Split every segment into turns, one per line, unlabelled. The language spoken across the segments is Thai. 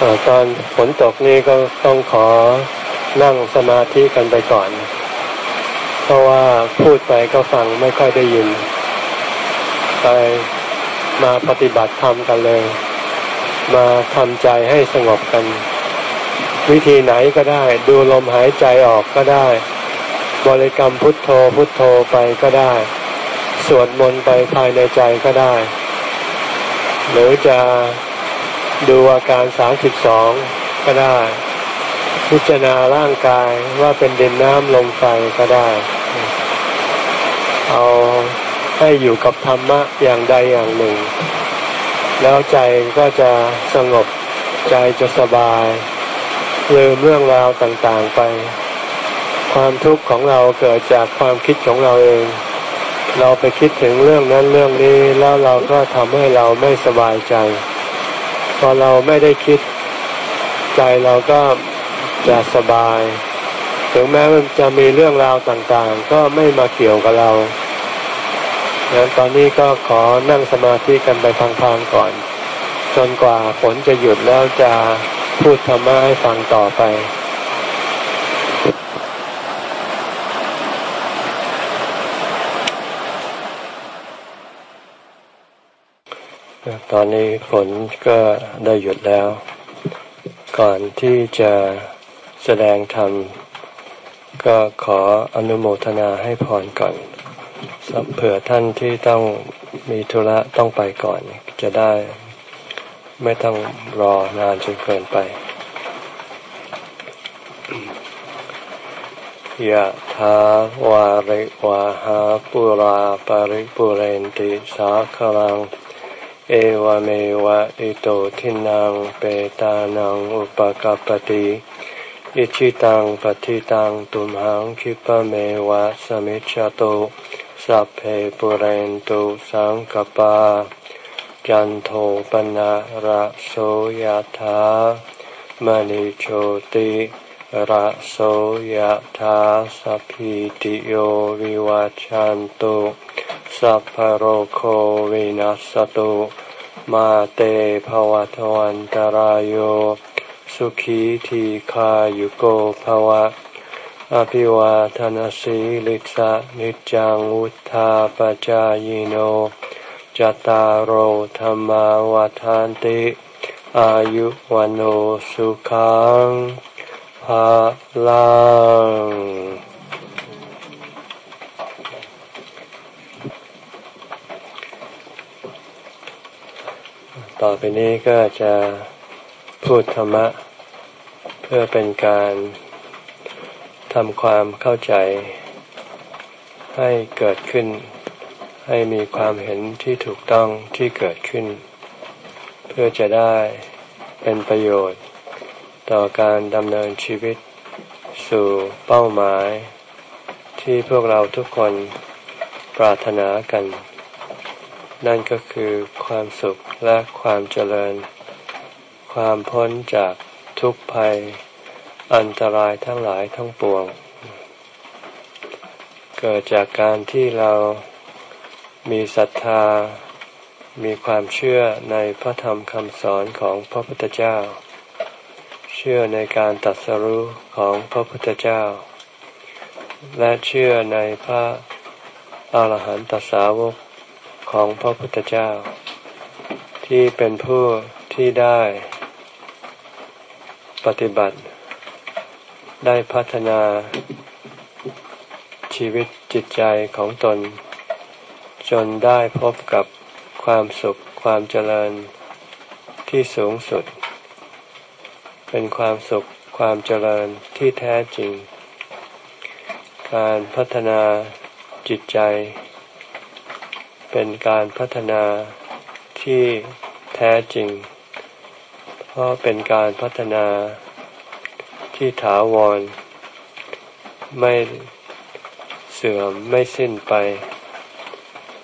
ตอนฝนตกนี่ก็ต้องขอนั่งสมาธิกันไปก่อน เพราะว่าพูดไปก็ฟังไม่ค่อยได้ยิน ไปมาปฏิบัติธรรมกันเลย มาทำใจให้สงบกัน วิธีไหนก็ได้ ดูลมหายใจออกก็ได้ บริกรรมพุทโธพุทโธไปก็ได้ สวดมนต์ไปภายในใจก็ได้ หรือจะ ดูอาการสามสิบสองก็ได้ พิจารณาร่างกายว่าเป็นดินน้ำลมไฟก็ได้ เอาให้อยู่กับธรรมะอย่างใดอย่างหนึ่ง แล้วใจก็จะสงบใจจะสบายลืมเรื่องราวต่างๆไป ความทุกข์ของเราเกิดจากความคิดของเราเอง เราไปคิดถึงเรื่องนั้นเรื่องนี้แล้วเราก็ทำให้เราไม่สบายใจ พอเราไม่ได้คิดใจเราก็จะสบาย ถึงแม้มันจะมีเรื่องราวต่างๆ ก็ไม่มาเกี่ยวกับเราดังนั้นตอนนี้ก็ขอนั่งสมาธิกันไปพังๆก่อน จนกว่าฝนจะหยุดแล้วจะพูดธรรมะให้ฟังต่อไป ตอนนี้ฝนก็ได้หยุดแล้ว ก่อนที่จะแสดงธรรม ก็ขออนุโมทนาให้พรก่อนเผื่อท่านที่ต้องมีธุระต้องไปก่อน จะได้ ไม่ต้องรอนานจนเกินไปยะถาวาริวาหาปุราปาริปุเรนติสาคลัง เอวเมวะอิโตทินังเปตานังอุปกปติอิชิตังปฏิตังตุมหังคิปะเมวะสมิจจโตสัพเพปุเรนตุสังกปา จันโทปนะระโสยธามณิโชติระโสยธาสัพพิติโยวิวัจันตุ สัพพโรโควินัสตุมาเตภวัตวันตารโยสุขีทีขายุโกภวะ อภิวาทนสีลิสะนิจังวุธาปจายโนจตารโหธรรมวาทานติ อายุวันโอสุขังภาลัง ต่อไปนี้ก็จะพูดธรรมะ เพื่อเป็นการทำความเข้าใจ ให้เกิดขึ้น ให้มีความเห็นที่ถูกต้องที่เกิดขึ้น เพื่อจะได้เป็นประโยชน์ ต่อการดำเนินชีวิต สู่เป้าหมาย ที่พวกเราทุกคนปรารถนากัน นั่นก็คือความสุขและความเจริญ ความพ้นจากทุกภัย อันตรายทั้งหลายทั้งปวง เกิดจากการที่เรามีศรัทธา มีความเชื่อในพระธรรมคำสอนของพระพุทธเจ้า เชื่อในการตัดสรุของพระพุทธเจ้า และเชื่อในพระอาหารหันตสาวก ของพระพุทธเจ้า ที่เป็นผู้ที่ได้ปฏิบัติ ได้พัฒนาชีวิตจิตใจของตน จนได้พบกับความสุขความเจริญที่สูงสุด เป็นความสุขความเจริญที่แท้จริง การพัฒนาจิตใจ เป็นการพัฒนาที่แท้จริง เพราะเป็นการพัฒนาที่ถาวร ไม่เสื่อมไม่สิ้นไป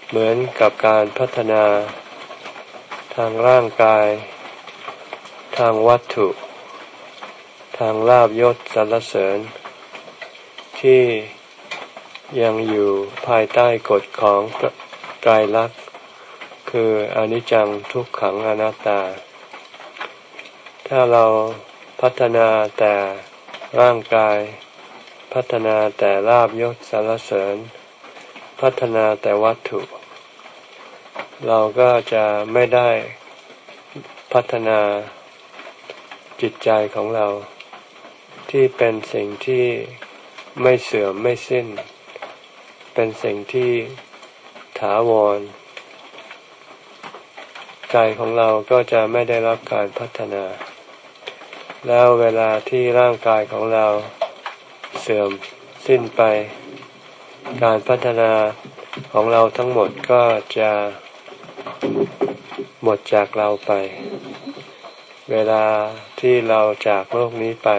เหมือนกับการพัฒนา ทางร่างกาย ทางวัตถุ ทางลาบยศสรรเสริญ ที่ยังอยู่ภายใต้กฎของ ไตรลักษณ์คืออนิจจังทุกขังอนัตตา ถ้าเราพัฒนาแต่ร่างกาย พัฒนาแต่ลาบยศสารเสริญ พัฒนาแต่วัตถุ เราก็จะไม่ได้พัฒนาจิตใจของเรา ที่เป็นสิ่งที่ไม่เสื่อมไม่สิ้น เป็นสิ่งที่าวร ใจของเราก็จะไม่ได้รับการพัฒนา แล้วเวลาที่ร่างกายของเราเสื่อมสิ้นไป การพัฒนาของเราทั้งหมดก็จะหมดจากเราไป เวลาที่เราจากโลกนี้ไป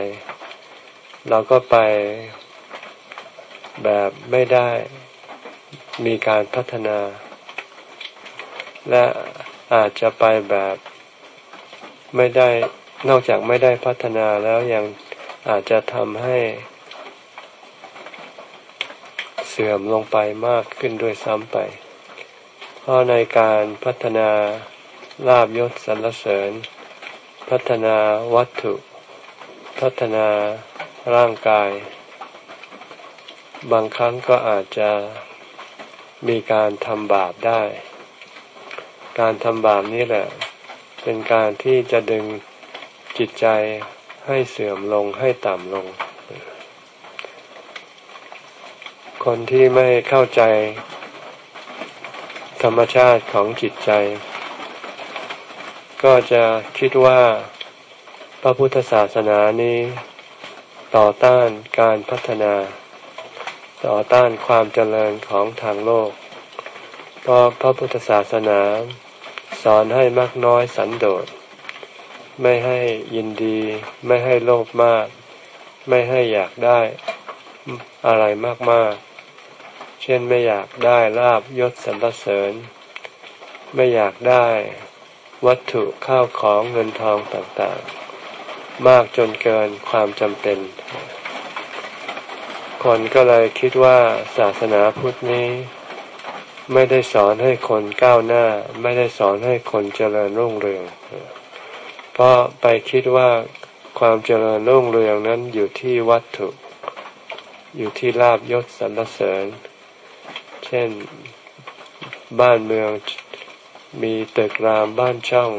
เราก็ไปแบบไม่ได้ มีการพัฒนา และอาจจะไปแบบไม่ได้นอกจากไม่ได้พัฒนาแล้วยังอาจจะทำให้ เสื่อมลงไปมากขึ้นด้วยซ้ำไป เพราะในการพัฒนาลาบยศสรรเสริญ พัฒนาวัตถุ พัฒนาร่างกาย บางครั้งก็อาจจะ มีการทำบาปได้ การทำบาปนี้แหละ เป็นการที่จะดึงจิตใจให้เสื่อมลงให้ต่ำลง คนที่ไม่เข้าใจ ธรรมชาติของจิตใจ ก็จะคิดว่าพระพุทธศาสนานี้ ต่อต้านการพัฒนา ต่อต้านความเจริญของทางโลก เพราะพระพุทธศาสนาสอนให้มากน้อยสันโดษ ไม่ให้ยินดี ไม่ให้โลภมาก ไม่ให้อยากได้อะไรมากๆ เช่นไม่อยากได้ลาบยศสรรเสริญ ไม่อยากได้วัตถุข้าวของเงินทองต่างๆ มากจนเกินความจำเป็น คนก็เลยคิดว่าศาสนาพุทธนี้ ไม่ได้สอนให้คนก้าวหน้า ไม่ได้สอนให้คนเจริญรุ่งเรือง เพราะไปคิดว่าความเจริญรุ่งเรืองนั้นอยู่ที่วัตถุ อยู่ที่ลาบยศสรรเสริญ เช่นบ้านเมืองมีตึกรามบ้านช่อง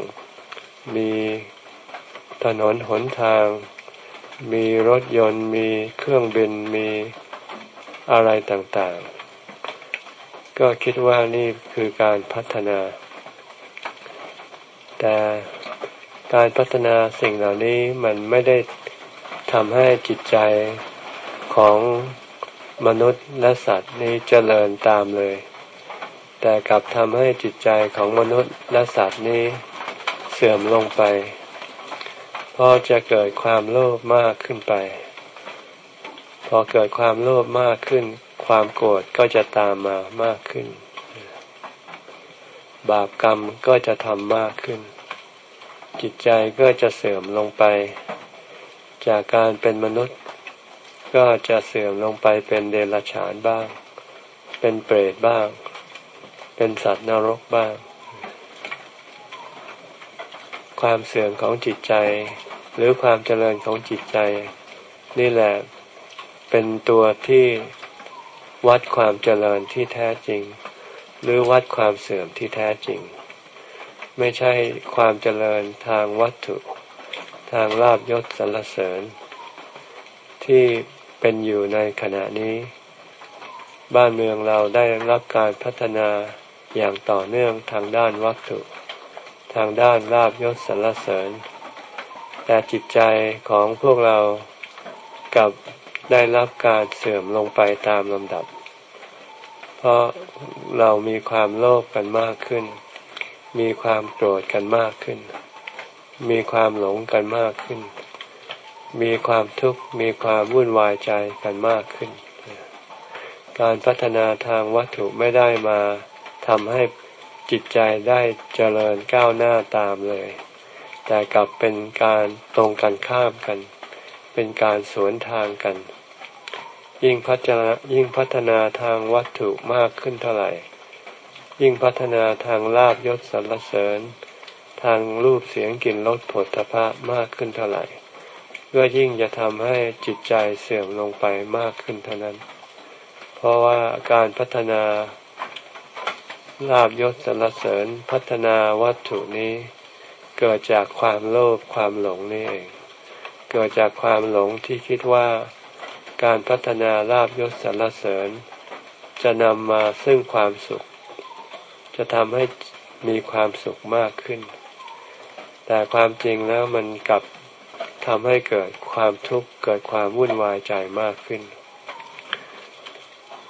มีถนนหนทาง มีรถยนต์มีเครื่องบินมีอะไรต่างๆ ก็คิดว่านี่คือการพัฒนา แต่การพัฒนาสิ่งเหล่านี้มันไม่ได้ทำให้จิตใจของมนุษย์และสัตว์นี้เจริญตามเลย แต่กลับทำให้จิตใจของมนุษย์และสัตว์นี้เสื่อมลงไป พราะจะเกิดความโลภมากขึ้นไป พอเกิดความโลภมากขึ้น ความโกรธก็จะตามมามากขึ้น บาปกรรมก็จะทำมากขึ้น จิตใจก็จะเสื่อมลงไป จากการเป็นมนุษย์ ก็จะเสื่อมลงไปเป็นเดรัจฉานบ้าง เป็นเปรตบ้าง เป็นสัตว์นรกบ้างความเสื่อมของจิตใจ หรือความเจริญของจิตใจ นี่แหละเป็นตัวที่วัดความเจริญที่แท้จริง หรือวัดความเสื่อมที่แท้จริง ไม่ใช่ความเจริญทางวัตถุ ทางลาบยศสรรเสริญ ที่เป็นอยู่ในขณะนี้ บ้านเมืองเราได้รับการพัฒนาอย่างต่อเนื่องทางด้านวัตถุ ทางด้านลาบยศสรรเสริญ แต่จิตใจของพวกเรากับได้รับการเสื่อมลงไปตามลำดับ เพราะเรามีความโลภกันมากขึ้น มีความโกรธกันมากขึ้น มีความหลงกันมากขึ้น มีความทุกข์มีความวุ่นวายใจกันมากขึ้น การพัฒนาทางวัตถุไม่ได้มาทำให้จิตใจได้เจริญก้าวหน้าตามเลย แต่กลับเป็นการตรงกันข้ามกัน เป็นการสวนทางกัน ยิ่งพัฒนายิ่งพัฒนาทางวัตถุมากขึ้นเท่าไหร่ ยิ่งพัฒนาทางลาบยศสรรเสริญ ทางรูปเสียงกลิ่นรสผลตภะมากขึ้นเท่าไหร่ก็ยิ่งจะทำให้จิตใจเสื่อมลงไปมากขึ้นเท่านั้น เพราะว่าการพัฒนาลาบยศสรรเสริญพัฒนาวัตถุนี้ เกิดจากความโลภความหลงนี่เอง เกิดจากความหลงที่คิดว่าการพัฒนาลาบยศสรรเสริญ จะนำมาซึ่งความสุข จะทำให้มีความสุขมากขึ้น แต่ความจริงแล้วมันกลับทำให้เกิดความทุกข์เกิดความวุ่นวายใจมากขึ้น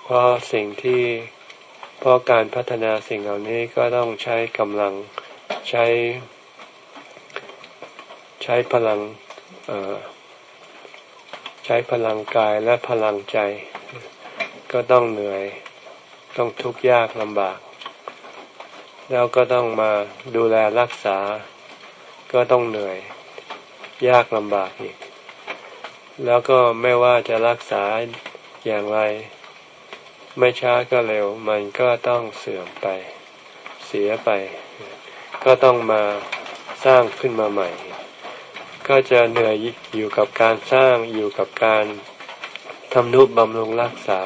เพราะสิ่งที่เพราะการพัฒนาสิ่งเหล่านี้ก็ต้องใช้กำลังใช้ ใช้พลังใช้พลังกายและพลังใจ ก็ต้องเหนื่อย ต้องทุกข์ยากลำบาก แล้วก็ต้องมาดูแลรักษา ก็ต้องเหนื่อย ยากลำบากอีก แล้วก็ไม่ว่าจะรักษาอย่างไร ไม่ช้าก็เร็ว มันก็ต้องเสื่อมไป เสียไป ก็ต้องมาสร้างขึ้นมาใหม่ ก็จะเหนื่อยอยู่กับการสร้างอยู่กับการทำนุบำรุงรักษา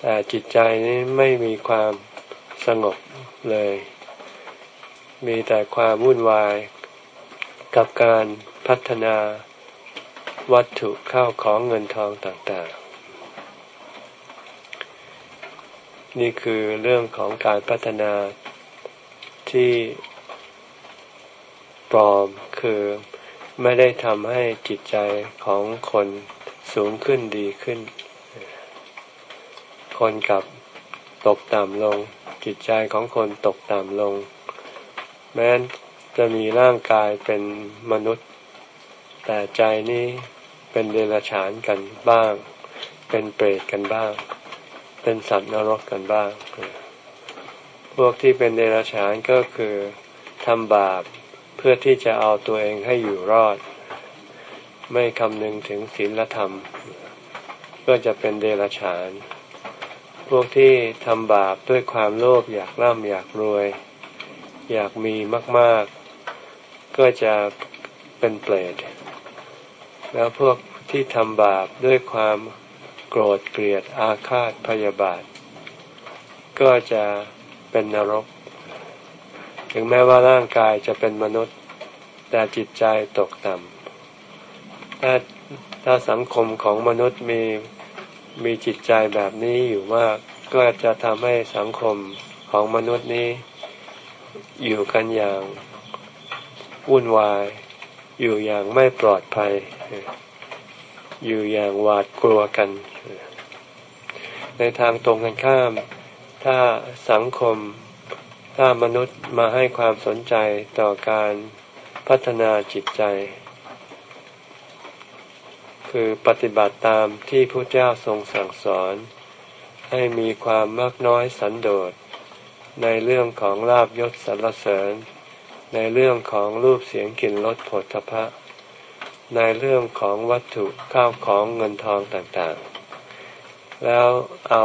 แต่จิตใจนี้ไม่มีความสงบเลย มีแต่ความวุ่นวาย กับการพัฒนาวัตถุเข้าของเงินทองต่างๆ นี่คือเรื่องของการพัฒนาที่ปลอม คือไม่ได้ทำให้จิตใจของคนสูงขึ้นดีขึ้น คนกับตกต่ำลง จิตใจของคนตกต่ำลง แม้จะมีร่างกายเป็นมนุษย์ แต่ใจนี้เป็นเดรัจฉานกันบ้าง เป็นเปรตกันบ้าง เป็นสัตว์นรกกันบ้าง พวกที่เป็นเดรัจฉานก็คือทำบาป เพื่อที่จะเอาตัวเองให้อยู่รอด ไม่คำนึงถึงศีลธรรม ก็จะเป็นเดรัจฉาน พวกที่ทำบาปด้วยความโลภอยากร่ำอยากรวย อยากมีมากก็จะเป็นเปรตแล้วพวกที่ทำบาปด้วยความโกรธเกลียดอาฆาตพยาบาท ก็จะเป็นนรก ถึงแม้ว่าร่างกายจะเป็นมนุษย์ แต่จิตใจตกต่ำถ้าถ้าสังคมของมนุษย์มีมีจิตใจแบบนี้อยู่มากก็จะทำให้สังคมของมนุษย์นี้ อยู่กันอย่างวุ่นวาย อยู่อย่างไม่ปลอดภัย อยู่อย่างหวาดกลัวกัน ในทางตรงกันข้าม ถ้าสังคม ถ้ามนุษย์มาให้ความสนใจต่อการพัฒนาจิตใจ คือปฏิบัติตามที่พระเจ้าทรงสั่งสอน ให้มีความมากน้อยสันโดษ ในเรื่องของลาบยศสรรเสริญ ในเรื่องของรูปเสียงกลิ่นรสผลทพะ ในเรื่องของวัตถุข้าวของเงินทองต่างๆ แล้วเอา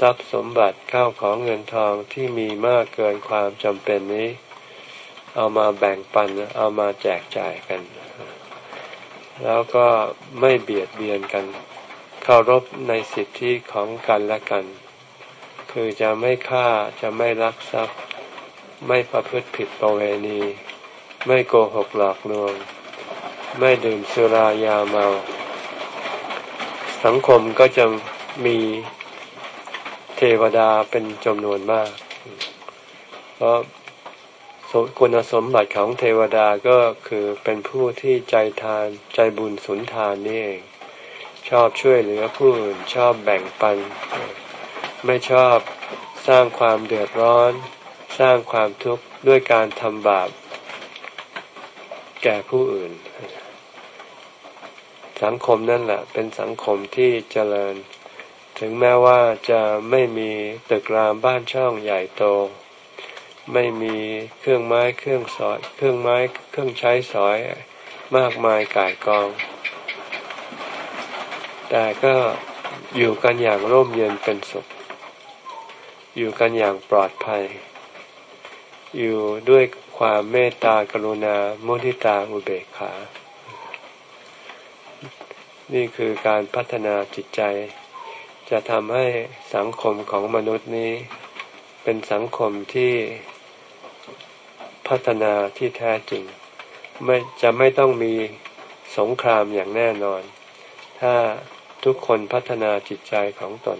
ทรัพย์สมบัติข้าวของเงินทองที่มีมากเกินความจำเป็นนี้ เอามาแบ่งปันเอามาแจกจ่ายกัน แล้วก็ไม่เบียดเบียนกันเคารพในสิทธิของกันและกัน คือจะไม่ฆ่าจะไม่ลักทรัพย์ ไม่ประพฤติผิดประเวณี ไม่โกหกหลอกลวง ไม่ดื่มสุรายาเมา สังคมก็จะมี เทวดาเป็นจำนวนมาก เพราะคุณสมบัติของเทวดาก็คือเป็นผู้ที่ใจทานใจบุญสุนทานนี่เอง ชอบช่วยเหลือผู้อื่นชอบแบ่งปัน ไม่ชอบสร้างความเดือดร้อน สร้างความทุกข์ด้วยการทำบาป แก่ผู้อื่น สังคมนั่นแหละ เป็นสังคมที่เจริญ ถึงแม้ว่าจะไม่มีตึกรามบ้านช่องใหญ่โต ไม่มีเครื่องไม้เครื่องสอย เครื่องไม้เครื่องใช้สอยมากมายก่ายกอง แต่ก็อยู่กันอย่างร่มเย็นเป็นสุข อยู่กันอย่างปลอดภัย อยู่ด้วยความเมตตากรุณามุทิตาอุเบกขา นี่คือการพัฒนาจิตใจ จะทำให้สังคมของมนุษย์นี้ เป็นสังคมที่พัฒนาที่แท้จริง ไม่จะไม่ต้องมีสงครามอย่างแน่นอน ถ้าทุกคนพัฒนาจิตใจของตน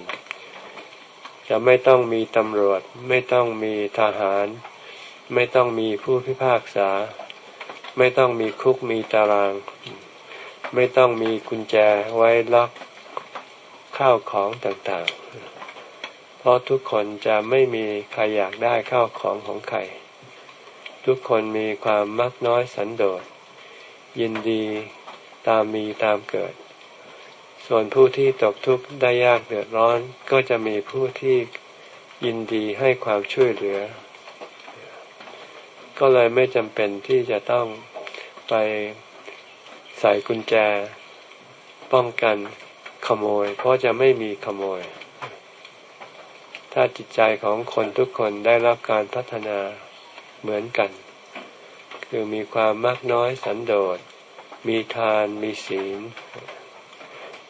จะไม่ต้องมีตำรวจ ไม่ต้องมีทหาร ไม่ต้องมีผู้พิพากษา ไม่ต้องมีคุกมีตาราง ไม่ต้องมีกุญแจไว้ล็อก ข้าวของต่างๆ เพราะทุกคนจะไม่มีใครอยากได้ข้าวของของใคร ทุกคนมีความมักน้อยสันโดษ ยินดีตามมีตามเกิด ส่วนผู้ที่ตกทุกข์ได้ยากเดือดร้อนก็จะมีผู้ที่ยินดีให้ความช่วยเหลือ ก็เลยไม่จำเป็นที่จะต้องไปใส่กุญแจ ป้องกัน ขโมย เพราะจะไม่มีขโมย ถ้าจิตใจของคนทุกคนได้รับการพัฒนาเหมือนกัน คือมีความมากน้อยสันโดษ มีทานมีศีล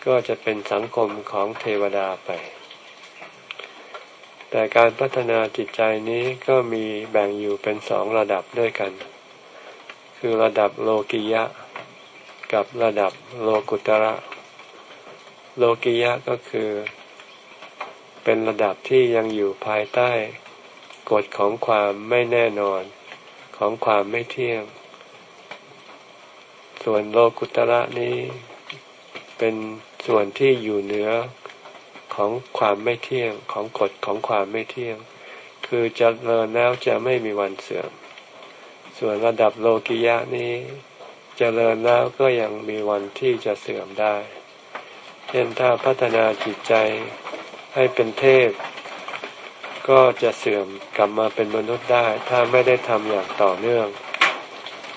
ก็จะเป็นสังคมของเทวดาไป แต่การพัฒนาจิตใจนี้ก็มีแบ่งอยู่เป็นสองระดับด้วยกัน คือระดับโลกิยะ กับระดับโลกุตระ โลกิยะก็คือ เป็นระดับที่ยังอยู่ภายใต้กฎของความไม่แน่นอนของความไม่เที่ยง ส่วนโลกุตระนี้ เป็นส่วนที่อยู่เหนือของความไม่เที่ยงของกฎของความไม่เที่ยง คือจะเริญแล้วจะไม่มีวันเสื่อม ส่วนระดับโลกิยะนี้จเจริญแล้วก็ยังมีวันที่จะเสื่อมได้ เช่นถ้าพัฒนาจิตใจให้เป็นเทพ ก็จะเสื่อมกลับมาเป็นมนุษย์ได้ ถ้าไม่ได้ทำอย่างต่อเนื่อง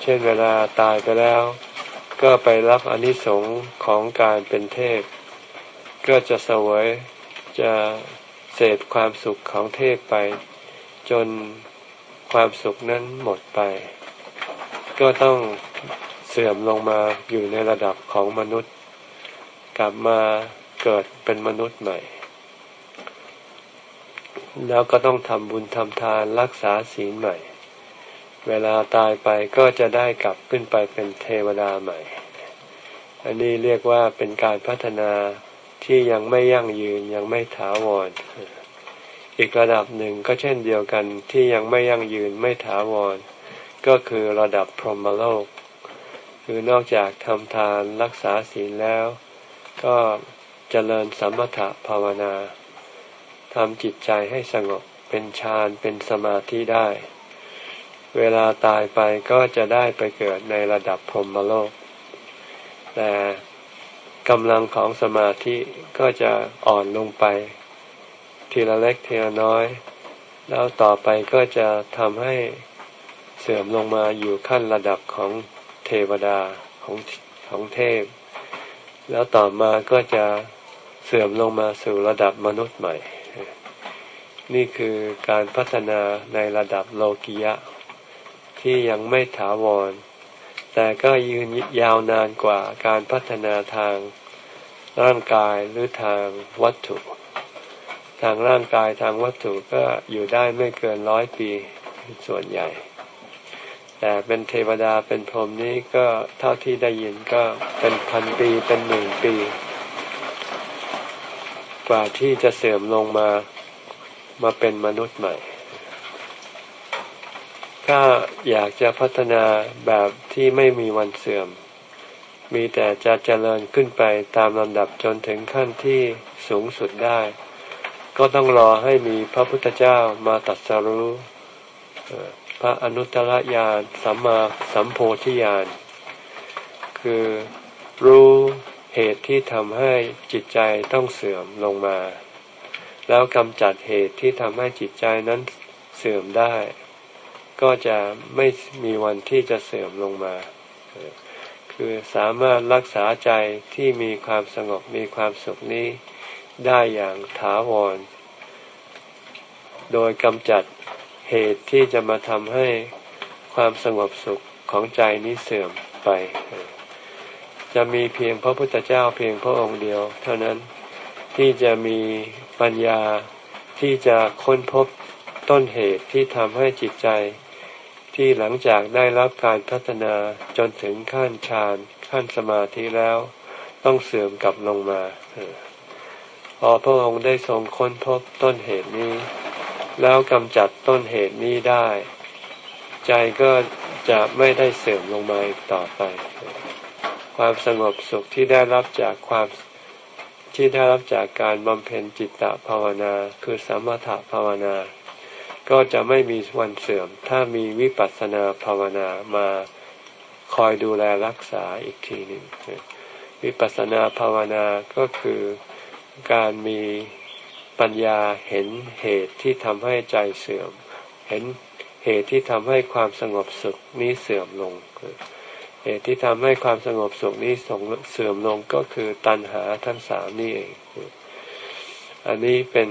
เช่นเวลาตายไปแล้ว ก็ไปรับอนิสงค์ของการเป็นเทพ ก็จะสวยจะเสพความสุขของเทพไป จนความสุขนั้นหมดไป ก็ต้องเสื่อมลงมาอยู่ในระดับของมนุษย์ กลับมาเกิดเป็นมนุษย์ใหม่ แล้วก็ต้องทำบุญทำทานรักษาศีลใหม่ เวลาตายไปก็จะได้กลับขึ้นไปเป็นเทวดาใหม่ อันนี้เรียกว่าเป็นการพัฒนาที่ยังไม่ยั่งยืนยังไม่ถาวร อีกระดับหนึ่งก็เช่นเดียวกันที่ยังไม่ยั่งยืนไม่ถาวร ก็คือระดับพรหมโลก คือนอกจากทำทานรักษาศีลแล้ว ก็เจริญสมถะภาวนาทำจิตใจให้สงบเป็นฌานเป็นสมาธิได้ เวลาตายไปก็จะได้ไปเกิดในระดับพรหมโลก แต่กำลังของสมาธิก็จะอ่อนลงไป ทีละเล็กทีละน้อย แล้วต่อไปก็จะทำให้เสื่อมลงมาอยู่ขั้นระดับของเทวดาของของเทพ แล้วต่อมาก็จะเสื่อมลงมาสู่ระดับมนุษย์ใหม่ นี่คือการพัฒนาในระดับโลกิยะ ที่ยังไม่ถาวร แต่ก็ยืนยาวนานกว่าการพัฒนาทางร่างกายหรือทางวัตถุ ทางร่างกายทางวัตถุก็อยู่ได้ไม่เกินร้อยปีส่วนใหญ่ แต่เป็นเทวดาเป็นพรหมนี้ก็เท่าที่ได้ยินก็เป็นพันปีเป็นหมื่นปี กว่าที่จะเสื่อมลงมามาเป็นมนุษย์ใหม่ ถ้าอยากจะพัฒนาแบบที่ไม่มีวันเสื่อม มีแต่จะเจริญขึ้นไปตามลำดับจนถึงขั้นที่สูงสุดได้ ก็ต้องรอให้มีพระพุทธเจ้ามาตัดสรู้ ระอนุตตรญาณสัมมาสัมโพธิญาณคือรู้เหตุที่ทำให้จิตใจต้องเสื่อมลงมา แล้วกำจัดเหตุที่ทำให้จิตใจนั้นเสื่อมได้ ก็จะไม่มีวันที่จะเสื่อมลงมา คือสามารถรักษาใจที่มีความสงบมีความสุขนี้ได้อย่างถาวร โดยกำจัด เหตุที่จะมาทำให้ความสงบสุขของใจนี้เสื่อมไป จะมีเพียงพระพุทธเจ้าเพียงพระองค์เดียว เท่านั้นที่จะมีปัญญาที่จะค้นพบต้นเหตุที่ทำให้จิตใจ ที่หลังจากได้รับการพัฒนาจนถึงขั้นฌานขั้นสมาธิแล้ว ต้องเสื่อมกลับลงมาพอพระองค์ได้ทรงค้นพบต้นเหตุนี้ แล้วกำจัดต้นเหตุนี้ได้ ใจก็จะไม่ได้เสื่อมลงมาอีกต่อไป ความสงบสุขที่ได้รับจากความที่ได้รับจากการบำเพ็ญจิตตภาวนา คือสมถภาวนา ก็จะไม่มีวันเสื่อม ถ้ามีวิปัสสนาภาวนามาคอยดูแลรักษาอีกทีหนึ่งวิปัสสนาภาวนาก็คือการมี ปัญญาเห็นเหตุที่ทำให้ใจเสื่อม เห็นเหตุที่ทำให้ความสงบสุขนี้เสื่อมลง เหตุที่ทำให้ความสงบสุขนี้ส่งเสื่อมลงก็คือตัณหาทั้งสามนี่เอง อันนี้เป็น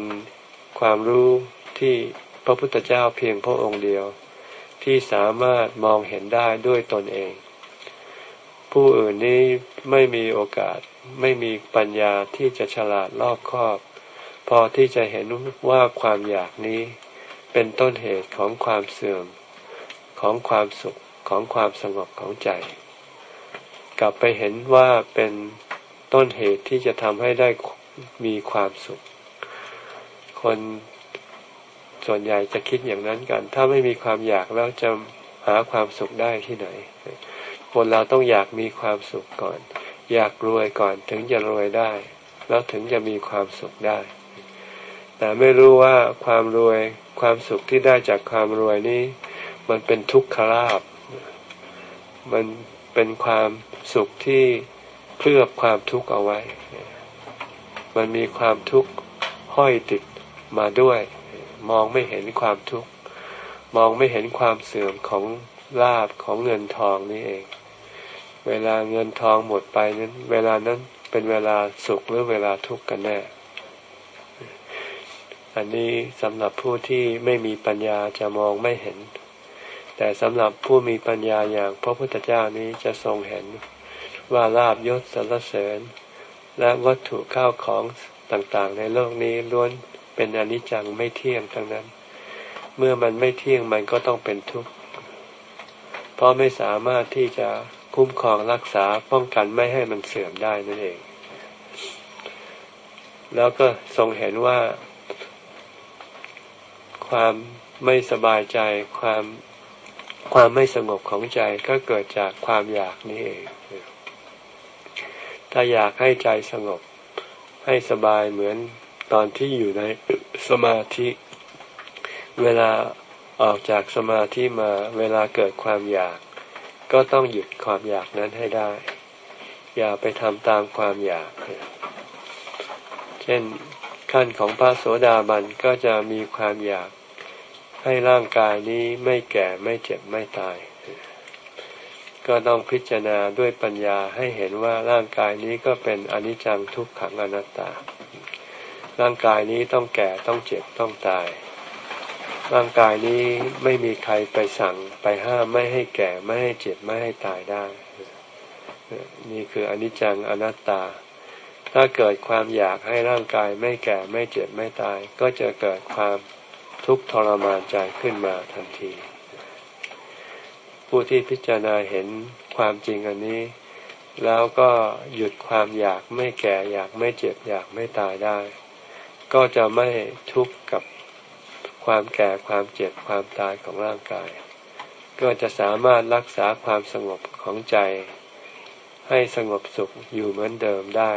ความรู้ที่พระพุทธเจ้าเพียงพระองค์เดียว ที่สามารถมองเห็นได้ด้วยตนเอง ผู้อื่นนี้ไม่มีโอกาสไม่มีปัญญาที่จะฉลาดรอบคอบ อที่จะเห็นว่าความอยากนี้เป็นต้นเหตุของความเสื่อมของความสุขของความสงบของใจ กลับไปเห็นว่าเป็นต้นเหตุที่จะทำให้ได้มีความสุข คนส่วนใหญ่จะคิดอย่างนั้นกัน ถ้าไม่มีความอยากแล้วจะหาความสุขได้ที่ไหน คนเราต้องอยากมีความสุขก่อน อยากรวยก่อนถึงจะรวยได้ แล้วถึงจะมีความสุขได้ แต่ไม่รู้ว่าความรวยความสุขที่ได้จากความรวยนี้ มันเป็นทุกขลาบ มันเป็นความสุขที่เคลือบความทุกข์เอาไว้ มันมีความทุกข์ห้อยติดมาด้วย มองไม่เห็นความทุกข์ มองไม่เห็นความเสื่อมของลาบของเงินทองนี่เอง เวลาเงินทองหมดไปนั้น เวลานั้นเป็นเวลาสุขหรือเวลาทุกข์กันแน่ อันนี้สำหรับผู้ที่ไม่มีปัญญาจะมองไม่เห็น แต่สำหรับผู้มีปัญญาอย่างพระพุทธเจ้านี้จะทรงเห็นว่าลาบยศสรรเสริญ และวัตถุข้าวของต่างๆ ในโลกนี้ล้วนเป็นอนิจจังไม่เที่ยงทั้งนั้น เมื่อมันไม่เที่ยงมันก็ต้องเป็นทุกข์เพราะไม่สามารถที่จะคุ้มครองรักษาป้องกันไม่ให้มันเสื่อมได้นั่นเอง แล้วก็ทรงเห็นว่า ความไม่สบายใจความความไม่สงบของใจก็เกิดจากความอยากนี่เองถ้าอยากให้ใจสงบ ให้สบายเหมือนตอนที่อยู่ในสมาธิ เวลาออกจากสมาธิมาเวลาเกิดความอยาก ก็ต้องหยุดความอยากนั้นให้ได้ อย่าไปทำตามความอยาก เช่นขั้นของพระโสดาบันก็จะมีความอยาก ให้ร่างกายนี้ไม่แก่ไม่เจ็บไม่ตาย ก็ต้องพิจารณาด้วยปัญญาให้เห็นว่าร่างกายนี้ก็เป็นอนิจจังทุกขังอนัตตา ร่างกายนี้ต้องแก่ต้องเจ็บต้องตาย ร่างกายนี้ไม่มีใครไปสั่งไปห้ามไม่ให้แก่ไม่ให้เจ็บไม่ให้ตายได้ นี่คืออนิจจังอนัตตาถ้าเกิดความอยากให้ร่างกายไม่แก่ไม่เจ็บไม่ตาย ก็จะเกิดความ ทุกทรมานใจขึ้นมาทันที ผู้ที่พิจารณาเห็นความจริงอันนี้ แล้วก็หยุดความอยากไม่แก่อยากไม่เจ็บอยากไม่ตายได้ ก็จะไม่ทุกข์กับความแก่ความเจ็บความตายของร่างกาย ก็จะสามารถรักษาความสงบของใจ ให้สงบสุขอยู่เหมือนเดิมได้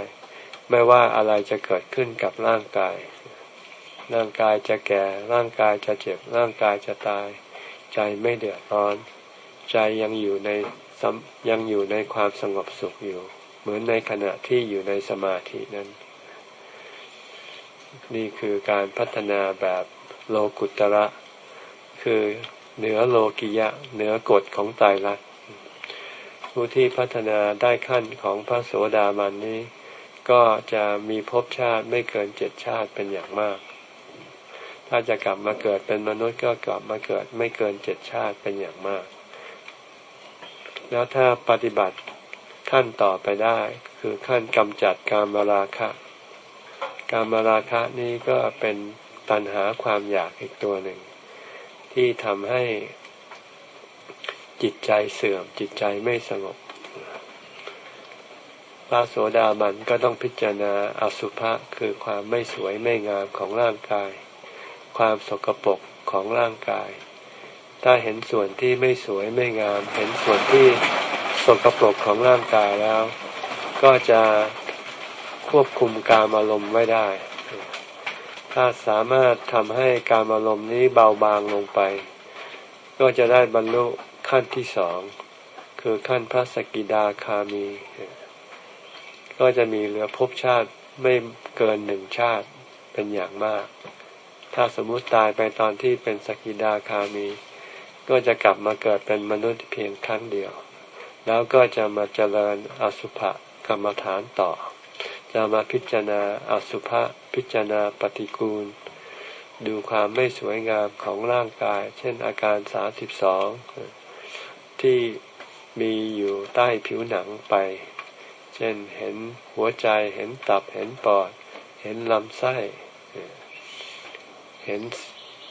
ไม่ว่าอะไรจะเกิดขึ้นกับร่างกาย ร่างกายจะแก่ ร่างกายจะเจ็บ ร่างกายจะตาย ใจไม่เดือดร้อน ใจยังอยู่ในยังอยู่ในความสงบสุขอยู่ เหมือนในขณะที่อยู่ในสมาธินั้น นี่คือการพัฒนาแบบโลกุตระ คือเหนือโลกิยะ เหนือกฎของตายรักผู้ที่พัฒนาได้ขั้นของพระโสดาบันนี้ ก็จะมีภพชาติไม่เกินเจ็ดชาติเป็นอย่างมาก ถ้าจะกลับมาเกิดเป็นมนุษย์ก็กลับมาเกิดไม่เกินเจ็ดชาติเป็นอย่างมาก แล้วถ้าปฏิบัติขั้นต่อไปได้ คือขั้นกำจัดการมาราคะ การมาราคะนี้ก็เป็นตัณหาความอยากอีกตัวหนึ่ง ที่ทำให้จิตใจเสื่อมจิตใจไม่สงบพระโสดาบันก็ต้องพิจารณาอสุภะคือความไม่สวยไม่งามของร่างกาย ความสกปรกของร่างกาย ถ้าเห็นส่วนที่ไม่สวยไม่งาม เห็นส่วนที่สกปรกของร่างกายแล้ว ก็จะควบคุมการอารมณ์ไม่ได้ ถ้าสามารถทำให้การอารมณ์นี้เบาบางลงไป ก็จะได้บรรลุขั้นที่สอง คือขั้นพระสกิดาคามี ก็จะมีเหลือภพชาติไม่เกินหนึ่งชาติเป็นอย่างมาก ถ้าสมมุติตายไปตอนที่เป็นสกิดาคามี ก็จะกลับมาเกิดเป็นมนุษย์เพียงครั้งเดียว แล้วก็จะมาเจริญอสุภกรรมฐานต่อ จะมาพิจารณาอสุภะพิจารณาปฏิกูล ดูความไม่สวยงามของร่างกาย เช่นอาการสาสิบสองที่มีอยู่ใต้ผิวหนังไป เช่นเห็นหัวใจเห็นตับเห็นปอด เห็นลำไส้ เห็น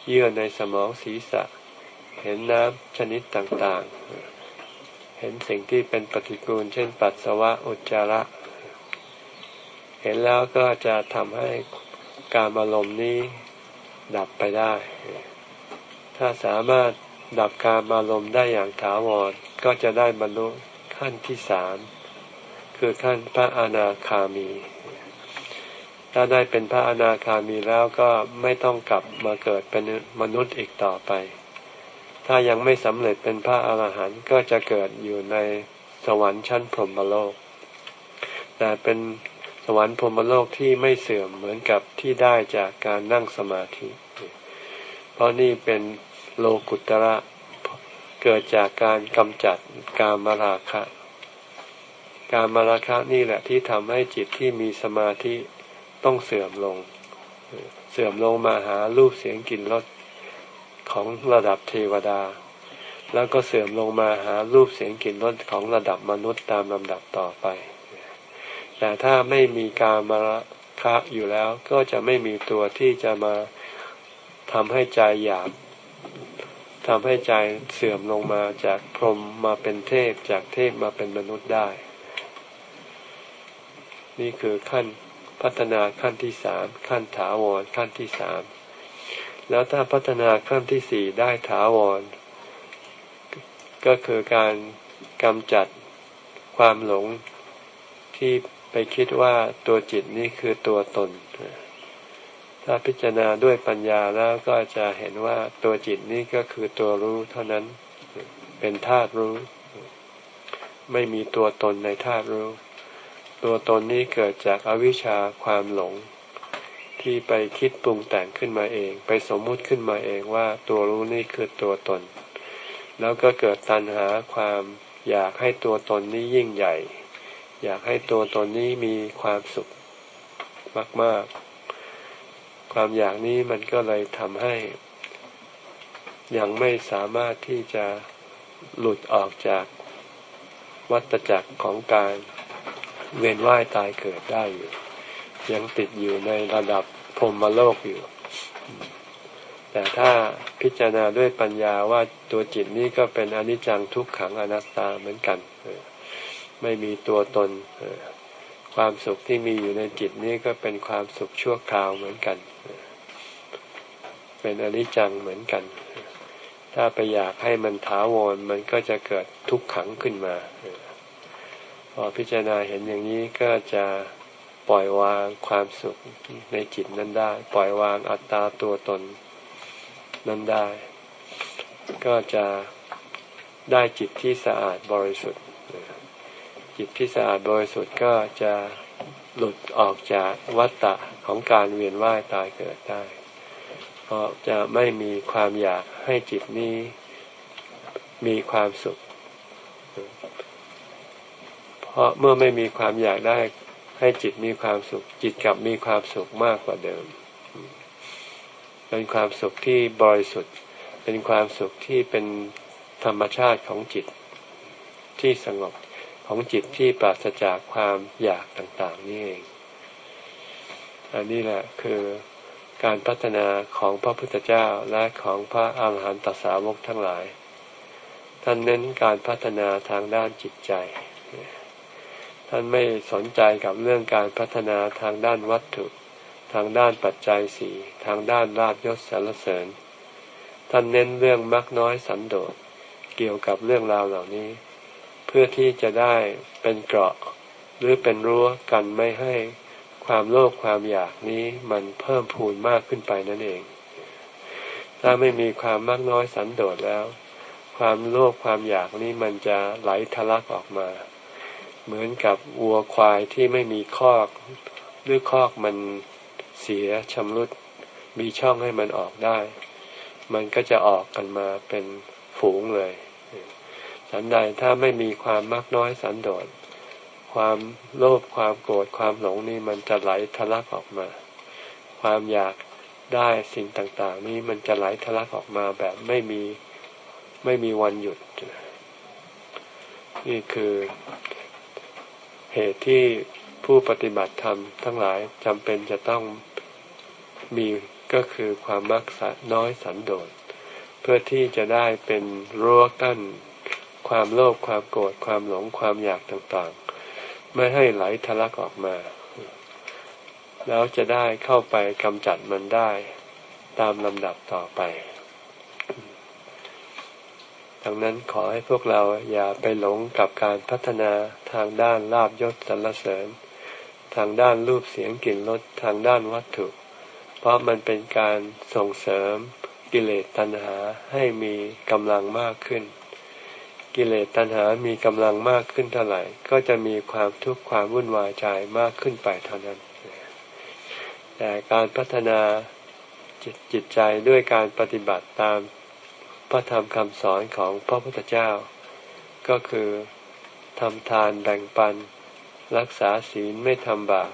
เยื่อในสมองศีรษะ เห็นน้ำชนิดต่างๆ เห็นสิ่งที่เป็นปฏิกูล เช่น ปัสสาวะอุจจาระ เห็นแล้วก็จะทำให้การอารมณ์นี้ดับไปได้ ถ้าสามารถดับการอารมณ์ได้อย่างถาวรก็จะได้บรรลุขั้นที่สามคือขั้นพระอนาคามี ถ้าได้เป็นพระอนาคามีแล้วก็ไม่ต้องกลับมาเกิดเป็นมนุษย์อีกต่อไป ถ้ายังไม่สำเร็จเป็นพระอาหารหันต์ก็จะเกิดอยู่ในสวรรค์ชั้นพรหมโลก แต่เป็นสวรรค์พรหมโลกที่ไม่เสื่อมเหมือนกับที่ได้จากการนั่งสมาธิ เพราะนี่เป็นโลกุตระเกิดจากการกำจัดกามราคะ การมาราคะนี่แหละที่ทำให้จิตที่มีสมาธิ ต้องเสื่อมลง เสื่อมลงมาหารูปเสียงกลิ่นรสของระดับเทวดา แล้วก็เสื่อมลงมาหารูปเสียงกลิ่นรสของระดับมนุษย์ตามลำดับต่อไป แต่ถ้าไม่มีการมารคะอยู่แล้วก็จะไม่มีตัวที่จะมาทำให้ใจหยาบทำให้ใจเสื่อมลงมาจากพรหมมาเป็นเทพ จากเทพมาเป็นมนุษย์ได้ นี่คือขั้น พัฒนาขั้นที่สามขั้นถาวรขั้นที่สามแล้วถ้าพัฒนาขั้นที่สี่ได้ถาวร ก็คือการกำจัดความหลงที่ไปคิดว่าตัวจิตนี้คือตัวตน ถ้าพิจารณาด้วยปัญญาแล้วก็จะเห็นว่าตัวจิตนี้ก็คือตัวรู้เท่านั้นเป็นธาตุรู้ ไม่มีตัวตนในธาตุรู้ ตัวตนนี้เกิดจากอวิชชาความหลง ที่ไปคิดปรุงแต่งขึ้นมาเอง ไปสมมุติขึ้นมาเองว่าตัวรู้นี่คือตัวตน แล้วก็เกิดตัณหาความอยากให้ตัวตนนี้ยิ่งใหญ่ อยากให้ตัวตนนี้มีความสุขมาก ๆ ความอยากนี้มันก็เลยทำให้ ยังไม่สามารถที่จะหลุดออกจากวัฏจักรของการ เวียนว่ายตายเกิดได้อยู่ ยังติดอยู่ในระดับพรหมโลกอยู่ แต่ถ้าพิจารณาด้วยปัญญาว่าตัวจิตนี้ก็เป็นอนิจจังทุกขังอนัตตาเหมือนกัน ไม่มีตัวตน ความสุขที่มีอยู่ในจิตนี้ก็เป็นความสุขชั่วคราวเหมือนกัน เป็นอนิจจังเหมือนกันถ้าไปอยากให้มันถาวรมันก็จะเกิดทุกขังขึ้นมา พอพิจารณาเห็นอย่างนี้ก็จะปล่อยวางความสุขในจิตนั้นได้ ปล่อยวางอัตตาตัวตนนั้นได้ ก็จะได้จิตที่สะอาดบริสุทธิ์ จิตที่สะอาดบริสุทธิ์ก็จะหลุดออกจากวัฏฏะของการเวียนว่ายตายเกิดได้ เพราะจะไม่มีความอยากให้จิตนี้มีความสุข เพราะเมื่อไม่มีความอยากได้ให้จิตมีความสุข จิตกลับมีความสุขมากกว่าเดิม เป็นความสุขที่บริสุทธิ์ เป็นความสุขที่เป็นธรรมชาติของจิตที่สงบของจิตที่ปราศจากความอยากต่างๆนี่เอง อันนี้แหละคือการพัฒนาของพระพุทธเจ้าและของพระอาหารหันตสาวกทั้งหลาย ท่านเน้นการพัฒนาทางด้านจิตใจ ท่านไม่สนใจกับเรื่องการพัฒนาทางด้านวัตถุ ทางด้านปัจจัยสี่ทางด้านลาบยศสารเสริญ ท่านเน้นเรื่องมักน้อยสันโดษเกี่ยวกับเรื่องราวเหล่านี้ เพื่อที่จะได้เป็นเกราะ หรือเป็นรั้วกันไม่ให้ความโลภความอยากนี้มันเพิ่มพูนมากขึ้นไปนั่นเอง ถ้าไม่มีความมากน้อยสันโดษแล้ว ความโลภความอยากนี้มันจะไหลทะลักออกมา เหมือนกับวัวควายที่ไม่มีคอก หรือคอกมันเสียชำรุด มีช่องให้มันออกได้ มันก็จะออกกันมาเป็นฝูงเลย สันใดถ้าไม่มีความมากน้อยสันโดษ ความโลภความโกรธความหลงนี่มันจะไหลทะลักออกมา ความอยากได้สิ่งต่างๆ นี่มันจะไหลทะลักออกมาแบบไม่มีไม่มีวันหยุด นี่คือ เหตุที่ผู้ปฏิบัติธรรมทั้งหลายจำเป็นจะต้องมีก็คือความมักน้อยสันโดษ เพื่อที่จะได้เป็นรั้วกั้น ความโลภความโกรธความหลงความอยากต่างๆ ไม่ให้ไหลทะลักออกมา แล้วจะได้เข้าไปกำจัดมันได้ ตามลำดับต่อไป ดังนั้นขอให้พวกเราอย่าไปหลงกับการพัฒนาทางด้านลาบยศสรรเสริญ ทางด้านรูปเสียงกลิ่นรสทางด้านวัตถุ เพราะมันเป็นการส่งเสริมกิเลสตัณหาให้มีกำลังมากขึ้น กิเลสตัณหามีกำลังมากขึ้นเท่าไหร่ ก็จะมีความทุกข์ความวุ่นวายใจมากขึ้นไปเท่านั้น แต่การพัฒนาจิตจตใจด้วยการปฏิบัติตาม ระธรรมคำสอนของพระพุทธเจ้า ก็คือทำทานแบ่งปัน รักษาศีลไม่ทำบาป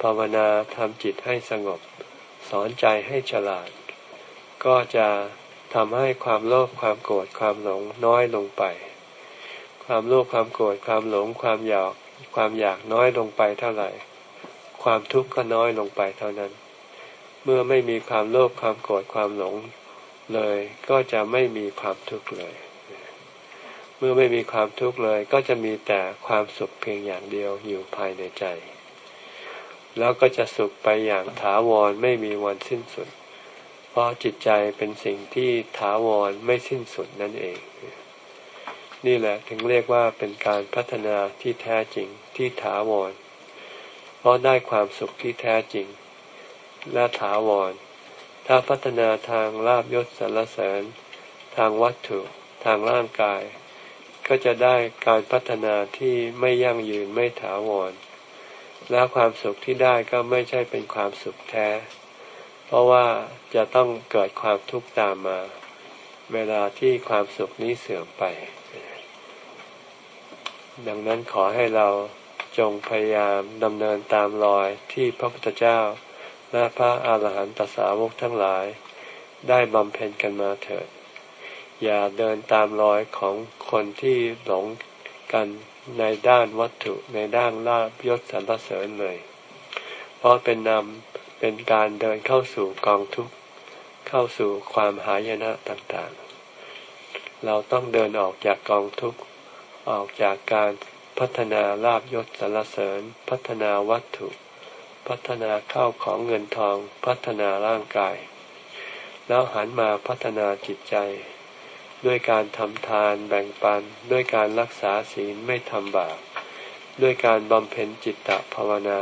ภาวนาทำจิตให้สงบ สอนใจให้ฉลาด ก็จะทำให้ความโลภความโกรธความหลงน้อยลงไป ความโลภความโกรธความหลงความอยากความอยากน้อยลงไปเท่าไหร่ ความทุกข์ก็น้อยลงไปเท่านั้น เมื่อไม่มีความโลภความโกรธความหลง เลยก็จะไม่มีความทุกข์เลย เมื่อไม่มีความทุกข์เลย ก็จะมีแต่ความสุขเพียงอย่างเดียวอยู่ภายในใจ แล้วก็จะสุขไปอย่างถาวรไม่มีวันสิ้นสุด เพราะจิตใจเป็นสิ่งที่ถาวรไม่สิ้นสุดนั่นเอง นี่แหละถึงเรียกว่าเป็นการพัฒนาที่แท้จริงที่ถาวร เพราะได้ความสุขที่แท้จริง และถาวร ถ้าพัฒนาทางลาบยศสรรเสริญ ทางวัตถุ ทางร่างกาย ก็จะได้การพัฒนาที่ไม่ยั่งยืนไม่ถาวร และความสุขที่ได้ก็ไม่ใช่เป็นความสุขแท้ เพราะว่าจะต้องเกิดความทุกข์ตามมา เวลาที่ความสุขนี้เสื่อมไป ดังนั้นขอให้เราจงพยายามดำเนินตามรอยที่พระพุทธเจ้า และพระอาหารหันตสาวกทั้งหลาย ได้บำเพ็ญกันมาเถิด อย่าเดินตามรอยของคนที่หลงกันในด้านวัตถุในด้านลาบยศสรรเสริญเลย เพราะเป็นนำเป็นการเดินเข้าสู่กองทุกข์เข้าสู่ความหายนะต่างๆ เราต้องเดินออกจากกองทุกข์ออกจากการพัฒนาลาบยศสรรเสริญ พัฒนาวัตถุ พัฒนาเข้าของเงินทองพัฒนาร่างกาย แล้วหันมาพัฒนาจิตใจ ด้วยการทำทานแบ่งปัน ด้วยการรักษาศีลไม่ทำบาปด้วยการบำเพ็ญจิตตภาวนา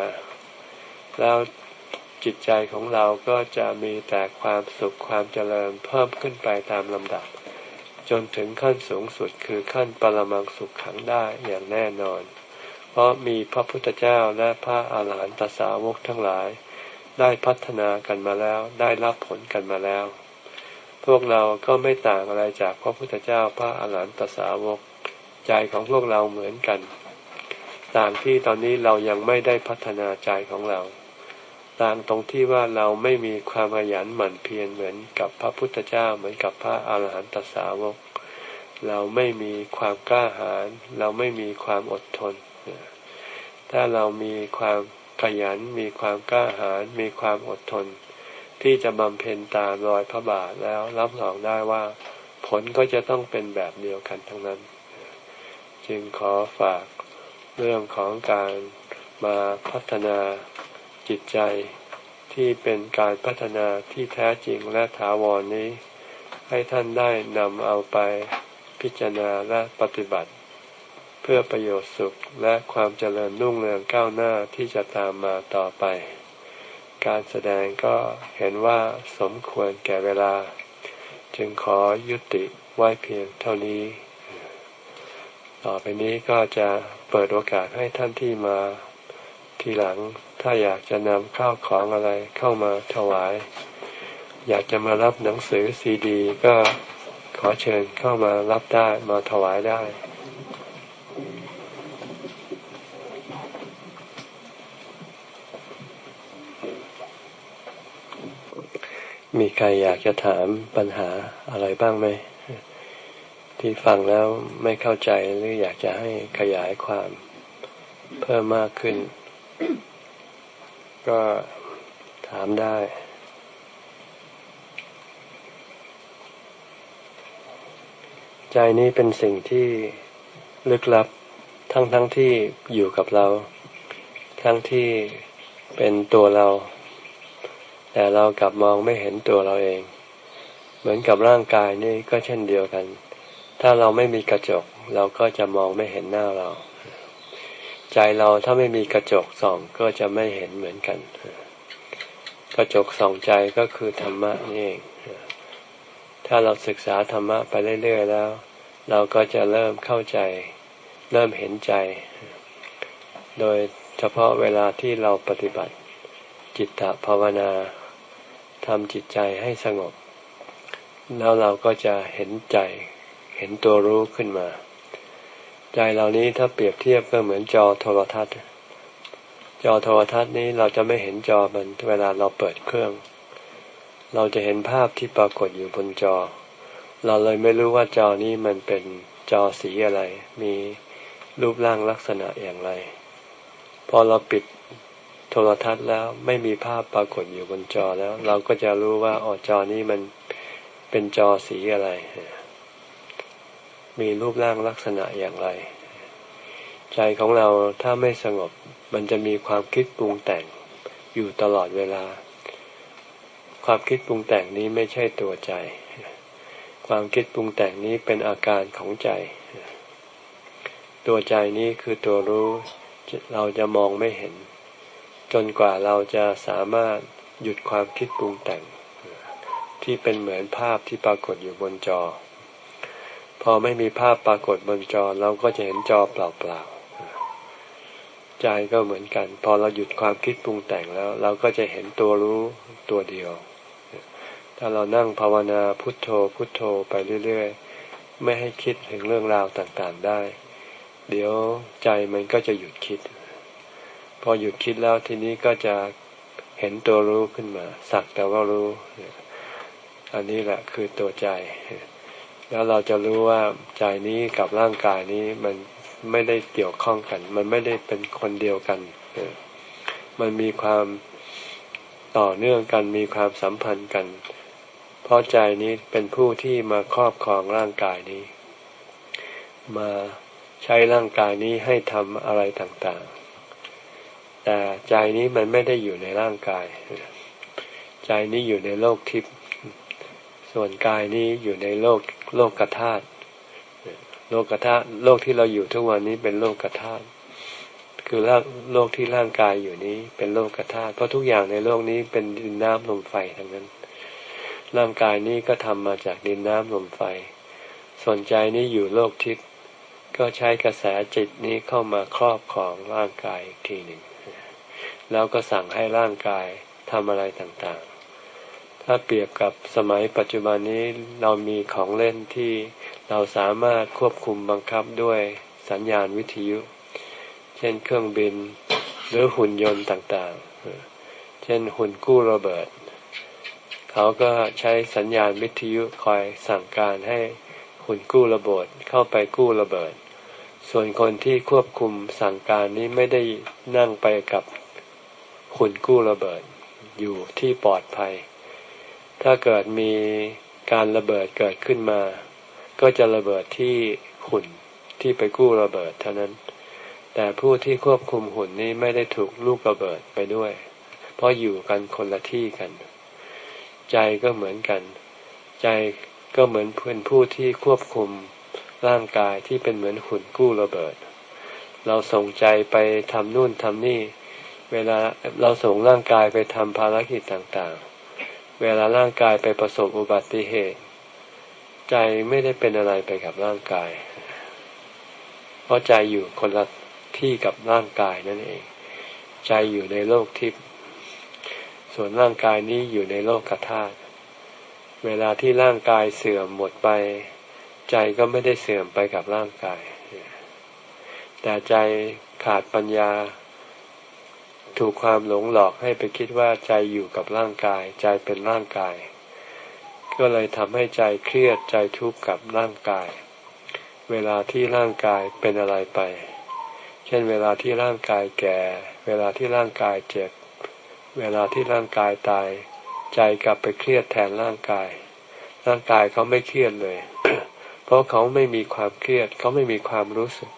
แล้วจิตใจของเราก็จะมีแต่ความสุขความเจริญเพิ่มขึ้นไปตามลำดับ จนถึงขั้นสูงสุดคือขั้นปรมังสุขขังได้อย่างแน่นอน เพราะมีพระพุทธเจ้าและพระอาหารหันตสาวกทั้งหลาย ได้พัฒนากันมาแล้ว ได้รับผลกันมาแล้ว พวกเราก็ไม่ต่างอะไรจากพระพุทธเจ้าพระอาหารหันตสาวก ใจของพวกเราเหมือนกัน ต่างที่ตอนนี้เรายังไม่ได้พัฒนาใจของเรา ต่างตรงที่ว่าเราไม่มีความขยันหมั่นเพียรเหมือนกับพระพุทธเจ้าเหมือนกับพระอาหารหันตสาวก เราไม่มีความกล้าหาญเราไม่มีความอดทน ถ้าเรามีความขยันมีความกล้าหาญมีความอดทน ที่จะบำเพ็ญตามรอยพระบาทแล้วรับรองได้ว่า ผลก็จะต้องเป็นแบบเดียวกันทั้งนั้น จึงขอฝากเรื่องของการมาพัฒนาจิตใจที่เป็นการพัฒนาที่แท้จริงและถาวรนนี้ ให้ท่านได้นำเอาไปพิจารณาและปฏิบัติ เพื่อประโยชน์สุขและความเจริญรุ่งเรืองก้าวหน้าที่จะตามมาต่อไป การแสดงก็เห็นว่าสมควรแก่เวลา จึงขอยุติไว้เพียงเท่านี้ ต่อไปนี้ก็จะเปิดโอกาสให้ท่านที่มาทีหลังถ้าอยากจะนำข้าวของอะไรเข้ามาถวาย อยากจะมารับหนังสือซีดี ก็ขอเชิญเข้ามารับได้มาถวายได้ มีใครอยากจะถามปัญหาอะไรบ้างไหม ที่ฟังแล้วไม่เข้าใจหรืออยากจะให้ขยายความ เพิ่มมากขึ้น ก็ถามได้ใจนี้เป็นสิ่งที่ลึกลับทั้งทั้งที่อยู่กับเรา ทั้งที่เป็นตัวเรา แต่เรากลับมองไม่เห็นตัวเราเอง เหมือนกับร่างกายนี่ก็เช่นเดียวกัน ถ้าเราไม่มีกระจก เราก็จะมองไม่เห็นหน้าเรา ใจเราถ้าไม่มีกระจกส่องก็จะไม่เห็นเหมือนกัน กระจกส่องใจก็คือธรรมะนี่เอง ถ้าเราศึกษาธรรมะไปเรื่อยๆแล้ว เราก็จะเริ่มเข้าใจ เริ่มเห็นใจ โดยเฉพาะเวลาที่เราปฏิบัติจิตตภาวนา ทำจิตใจให้สงบ แล้วเราก็จะเห็นใจ เห็นตัวรู้ขึ้นมา ใจเหล่านี้ถ้าเปรียบเทียบก็เหมือนจอโทรทัศน์ จอโทรทัศน์นี้เราจะไม่เห็นจอมันเวลาเราเปิดเครื่อง เราจะเห็นภาพที่ปรากฏอยู่บนจอ เราเลยไม่รู้ว่าจอนี้มันเป็นจอสีอะไร มีรูปร่างลักษณะอย่างไร พอเราปิด โทรทัศน์แล้วไม่มีภาพปรากฏอยู่บนจอแล้ว เราก็จะรู้ว่าอ๋อจอนี้มันเป็นจอสีอะไร มีรูปร่างลักษณะอย่างไร ใจของเราถ้าไม่สงบ มันจะมีความคิดปรุงแต่งอยู่ตลอดเวลา ความคิดปรุงแต่งนี้ไม่ใช่ตัวใจ ความคิดปรุงแต่งนี้เป็นอาการของใจ ตัวใจนี้คือตัวรู้เราจะมองไม่เห็น จนกว่าเราจะสามารถหยุดความคิดปรุงแต่ง ที่เป็นเหมือนภาพที่ปรากฏอยู่บนจอ พอไม่มีภาพปรากฏบนจอเราก็จะเห็นจอเปล่าๆใจก็เหมือนกัน พอเราหยุดความคิดปรุงแต่งแล้ว เราก็จะเห็นตัวรู้ตัวเดียว ถ้าเรานั่งภาวนาพุทโธพุทโธไปเรื่อยๆ ไม่ให้คิดถึงเรื่องราวต่างๆได้ เดี๋ยวใจมันก็จะหยุดคิด พอหยุดคิดแล้วทีนี้ก็จะเห็นตัวรู้ขึ้นมา สักแต่ว่ารู้ อันนี้แหละคือตัวใจ แล้วเราจะรู้ว่าใจนี้กับร่างกายนี้มันไม่ได้เกี่ยวข้องกัน มันไม่ได้เป็นคนเดียวกัน มันมีความต่อเนื่องกันมีความสัมพันธ์กัน เพราะใจนี้เป็นผู้ที่มาครอบครองร่างกายนี้ มาใช้ร่างกายนี้ให้ทำอะไรต่าง แต่ใจนี้มันไม่ได้อยู่ในร่างกาย ใจนี้อยู่ในโลกทิพย์ส่วนกายนี้อยู่ในโลกโลกกระธาตโลกธาตโลกที่เราอยู่ทุกวันนี้เป็นโลกธาตคือโลกที่ร่างกายอยู่นี้เป็นโลกธาตเพราะทุกอย่างในโลกนี้เป็นดินน้ำลมไฟทั้งนั้น ร่างกายนี้ก็ทำมาจากดินน้ำลมไฟ ส่วนใจนี้อยู่โลกทิพย์ ก็ใช้กระแสจิตนี้เข้ามาครอบครองร่างกายอีกทีหนึ่ง แล้วก็สั่งให้ร่างกายทำอะไรต่างๆ ถ้าเปรียบกับสมัยปัจจุบันนี้เรามีของเล่นที่เราสามารถควบคุมบังคับด้วยสัญญาณวิทยุ เช่นเครื่องบินหรือหุ่นยนต์ต่างๆ เช่นหุ่นกู้ระเบิด เขาก็ใช้สัญญาณวิทยุคอยสั่งการให้หุ่นกู้ระเบิดเข้าไปกู้ระเบิด ส่วนคนที่ควบคุมสั่งการนี้ไม่ได้นั่งไปกับหุ่นกู้ระเบิดอยู่ที่ปลอดภัย ถ้าเกิดมีการระเบิดเกิดขึ้นมา ก็จะระเบิดที่หุ่นที่ไปกู้ระเบิดเท่านั้น แต่ผู้ที่ควบคุมหุ่นนี้ไม่ได้ถูกลูกระเบิดไปด้วย เพราะอยู่กันคนละที่กัน ใจก็เหมือนกัน ใจก็เหมือนเพื่อนผู้ที่ควบคุม ร่างกายที่เป็นเหมือนหุ่นกู้ระเบิด เราส่งใจไปทำนู่นทำนี่ เวลาเราส่งร่างกายไปทำภารกิจต่างๆ เวลาร่างกายไปประสบอุบัติเหตุ ใจไม่ได้เป็นอะไรไปกับร่างกาย เพราะใจอยู่คนละที่กับร่างกายนั่นเอง ใจอยู่ในโลกทิพย์ส่วนร่างกายนี้อยู่ในโลกกธาตุเวลาที่ร่างกายเสื่อมหมดไป ใจก็ไม่ได้เสื่อมไปกับร่างกาย แต่ใจขาดปัญญา ถูกความหลงหลอกให้ไปคิดว่าใจอยู่กับร่างกาย ใจเป็นร่างกาย ก็เลยทำให้ใจเครียดใจทุกข์กับร่างกาย เวลาที่ร่างกายเป็นอะไรไป เช่นเวลาที่ร่างกายแก่ เวลาที่ร่างกายเจ็บ เวลาที่ร่างกายตาย ใจกลับไปเครียดแทนร่างกาย ร่างกายเขาไม่เครียดเลย เพราะเขาไม่มีความเครียด เขาไม่มีความรู้สึก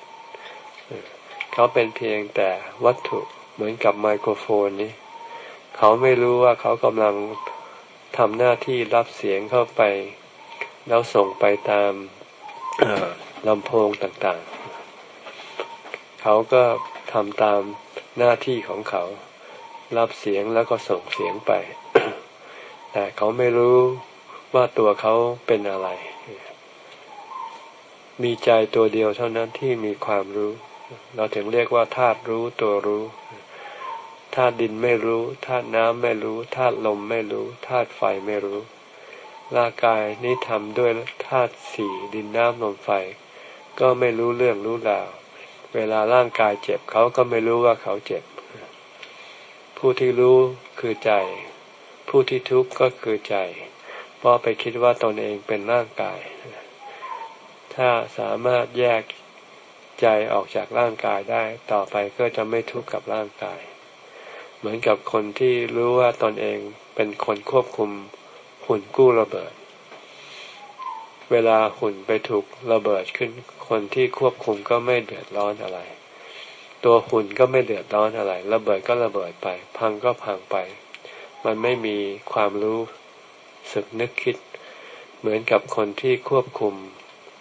เขาเป็นเพียงแต่วัตถุเหมือนกับไมโครโฟนนี้ เขาไม่รู้ว่าเขากำลังทำหน้าที่รับเสียงเข้าไป แล้วส่งไปตามลำโพงต่างๆ เขาก็ทำตามหน้าที่ของเขา รับเสียงแล้วก็ส่งเสียงไป แต่เขาไม่รู้ว่าตัวเขาเป็นอะไร มีใจตัวเดียวเท่านั้นที่มีความรู้ เราถึงเรียกว่าธาตุรู้ตัวรู้ธาตุดินไม่รู้ธาตุน้ำไม่รู้ธาตุลมไม่รู้ธาตุไฟไม่รู้ ร่างกายนี้ทำด้วยธาตุสี่ดินน้ำลมไฟ ก็ไม่รู้เรื่องรู้ราว เวลาร่างกายเจ็บเขาก็ไม่รู้ว่าเขาเจ็บ ผู้ที่รู้คือใจ ผู้ที่ทุกข์ก็คือใจ เพราะไปคิดว่าตนเองเป็นร่างกาย ถ้าสามารถแยกใจออกจากร่างกายได้ ต่อไปก็จะไม่ทุกข์กับร่างกาย เหมือนกับคนที่รู้ว่าตนเองเป็นคนควบคุมหุ่นกู้ระเบิด เวลาหุ่นไปถูกระเบิดขึ้น คนที่ควบคุมก็ไม่เดือดร้อนอะไร ตัวหุ่นก็ไม่เดือดร้อนอะไร ระเบิดก็ระเบิดไป พังก็พังไป มันไม่มีความรู้สึกนึกคิด เหมือนกับคนที่ควบคุม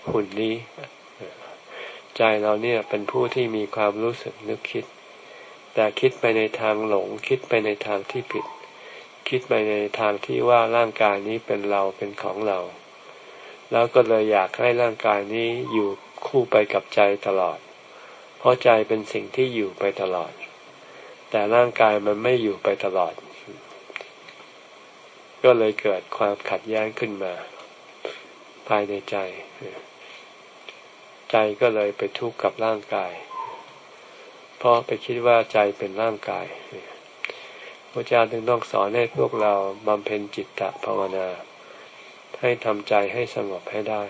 หุ่นนี้ ใจเราเนี่ยเป็นผู้ที่มีความรู้สึกนึกคิด แต่คิดไปในทางหลง คิดไปในทางที่ผิด คิดไปในทางที่ว่าร่างกายนี้เป็นเราเป็นของเรา แล้วก็เลยอยากให้ร่างกายนี้อยู่คู่ไปกับใจตลอด เพราะใจเป็นสิ่งที่อยู่ไปตลอด แต่ร่างกายมันไม่อยู่ไปตลอด ก็เลยเกิดความขัดแย้งขึ้นมา ภายในใจ ใจก็เลยไปทุกข์กับร่างกาย เพราะไปคิดว่าใจเป็นร่างกายพระเจ้าจึงต้องสอนให้พวกเราบำเพ็ญจิตตภาวนา ให้ทำใจให้สงบให้ได้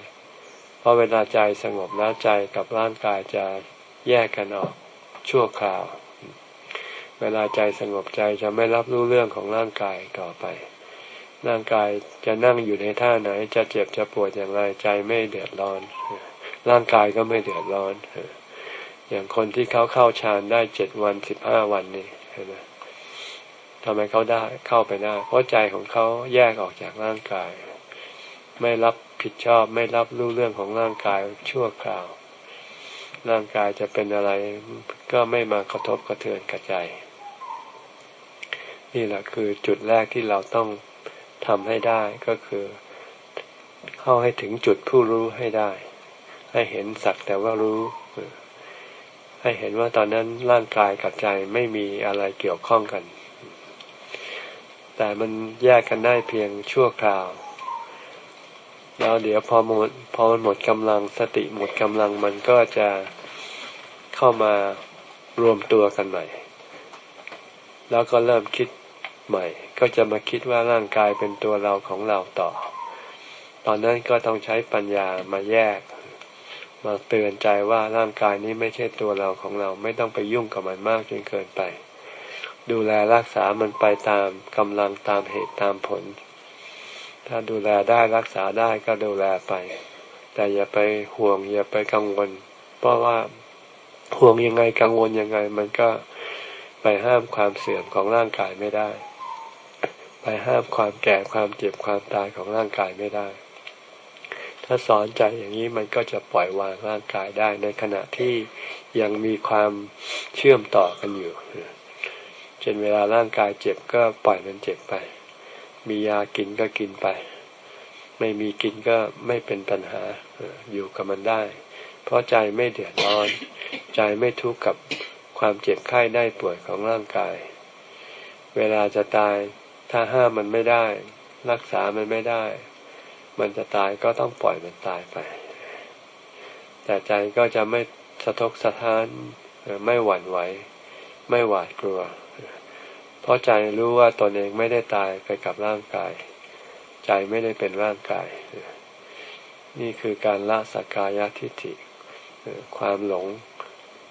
เพราะเวลาใจสงบแล้วใจกับร่างกายจะแยกกันออกชั่วคราว เวลาใจสงบใจจะไม่รับรู้เรื่องของร่างกายต่อไป ร่างกายจะนั่งอยู่ในท่าไหน จะเจ็บจะปวดอย่างไรใจไม่เดือดร้อน ร่างกายก็ไม่เดือดร้อน อย่างคนที่เขาเข้าฌานได้เจ็ดวันสิบห้าวันนี่เห็นไหมทำไมเขาได้เข้าไปได้ เพราะใจของเขาแยกออกจากร่างกาย ไม่รับผิดชอบไม่รับรู้เรื่องของร่างกายชั่วคราว ร่างกายจะเป็นอะไรก็ไม่มากระทบกระเทือนกระใจ นี่แหละคือจุดแรกที่เราต้องทำให้ได้ก็คือ เข้าให้ถึงจุดผู้รู้ให้ได้ ให้เห็นสักแต่ว่ารู้ ให้เห็นว่าตอนนั้นร่างกายกับใจไม่มีอะไรเกี่ยวข้องกัน แต่มันแยกกันได้เพียงชั่วคราว แล้วเดี๋ยวพอหมดพอมันหมดกำลังสติหมดกำลังมันก็จะเข้ามารวมตัวกันใหม่ แล้วก็เริ่มคิดใหม่ ก็จะมาคิดว่าร่างกายเป็นตัวเราของเราต่อ ตอนนั้นก็ต้องใช้ปัญญามาแยก มาเตือนใจว่าร่างกายนี้ไม่ใช่ตัวเราของเราไม่ต้องไปยุ่งกับมันมากจนเกินไป ดูแลรักษามันไปตามกำลังตามเหตุตามผล ถ้าดูแลได้รักษาได้ก็ดูแลไป แต่อย่าไปห่วง อย่าไปกังวล เพราะว่าห่วงยังไงกังวลยังไง มันก็ไปห้ามความเสื่อมของร่างกายไม่ได้ ไปห้ามความแก่ความเจ็บความตายของร่างกายไม่ได้ ถ้าสอนใจอย่างนี้มันก็จะปล่อยวางร่างกายได้ในขณะที่ยังมีความเชื่อมต่อกันอยู่เช่นเวลาร่างกายเจ็บก็ปล่อยมันเจ็บไป มียากินก็กินไป ไม่มีกินก็ไม่เป็นปัญหาอยู่กับมันได้ เพราะใจไม่เดือดร้อน ใจไม่ทุกข์กับความเจ็บไข้ได้ป่วยของร่างกาย เวลาจะตายถ้าห้ามมันไม่ได้ รักษามันไม่ได้ มันจะตายก็ต้องปล่อยมันตายไป แต่ใจก็จะไม่สะทกสะท้านไม่หวั่นไหว ไม่หวาดกลัว เพราะใจรู้ว่าตนเองไม่ได้ตายไปกับร่างกาย ใจไม่ได้เป็นร่างกาย นี่คือการละสักกายทิฏฐิความหลง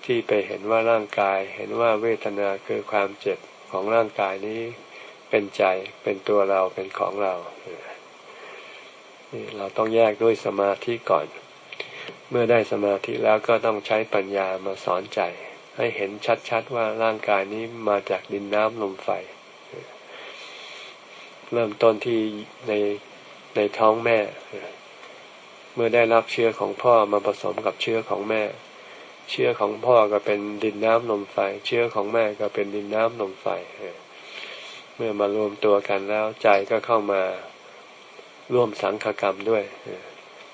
ที่ไปเห็นว่าร่างกาย เห็นว่าเวทนาคือความเจ็บของร่างกายนี้เป็นใจเป็นตัวเราเป็นของเราเเราต้องแยกด้วยสมาธิก่อน เมื่อได้สมาธิแล้วก็ต้องใช้ปัญญามาสอนใจ ให้เห็นชัดๆว่าร่างกายนี้มาจากดินน้ำลมไฟ เริ่มต้นที่ในในท้องแม่ เมื่อได้รับเชื้อของพ่อมาผสมกับเชื้อของแม่ เชื้อของพ่อก็เป็นดินน้ำลมไฟ เชื้อของแม่ก็เป็นดินน้ำลมไฟ เมื่อมารวมตัวกันแล้วใจก็เข้ามา ร่วมสังฆกรรมด้วย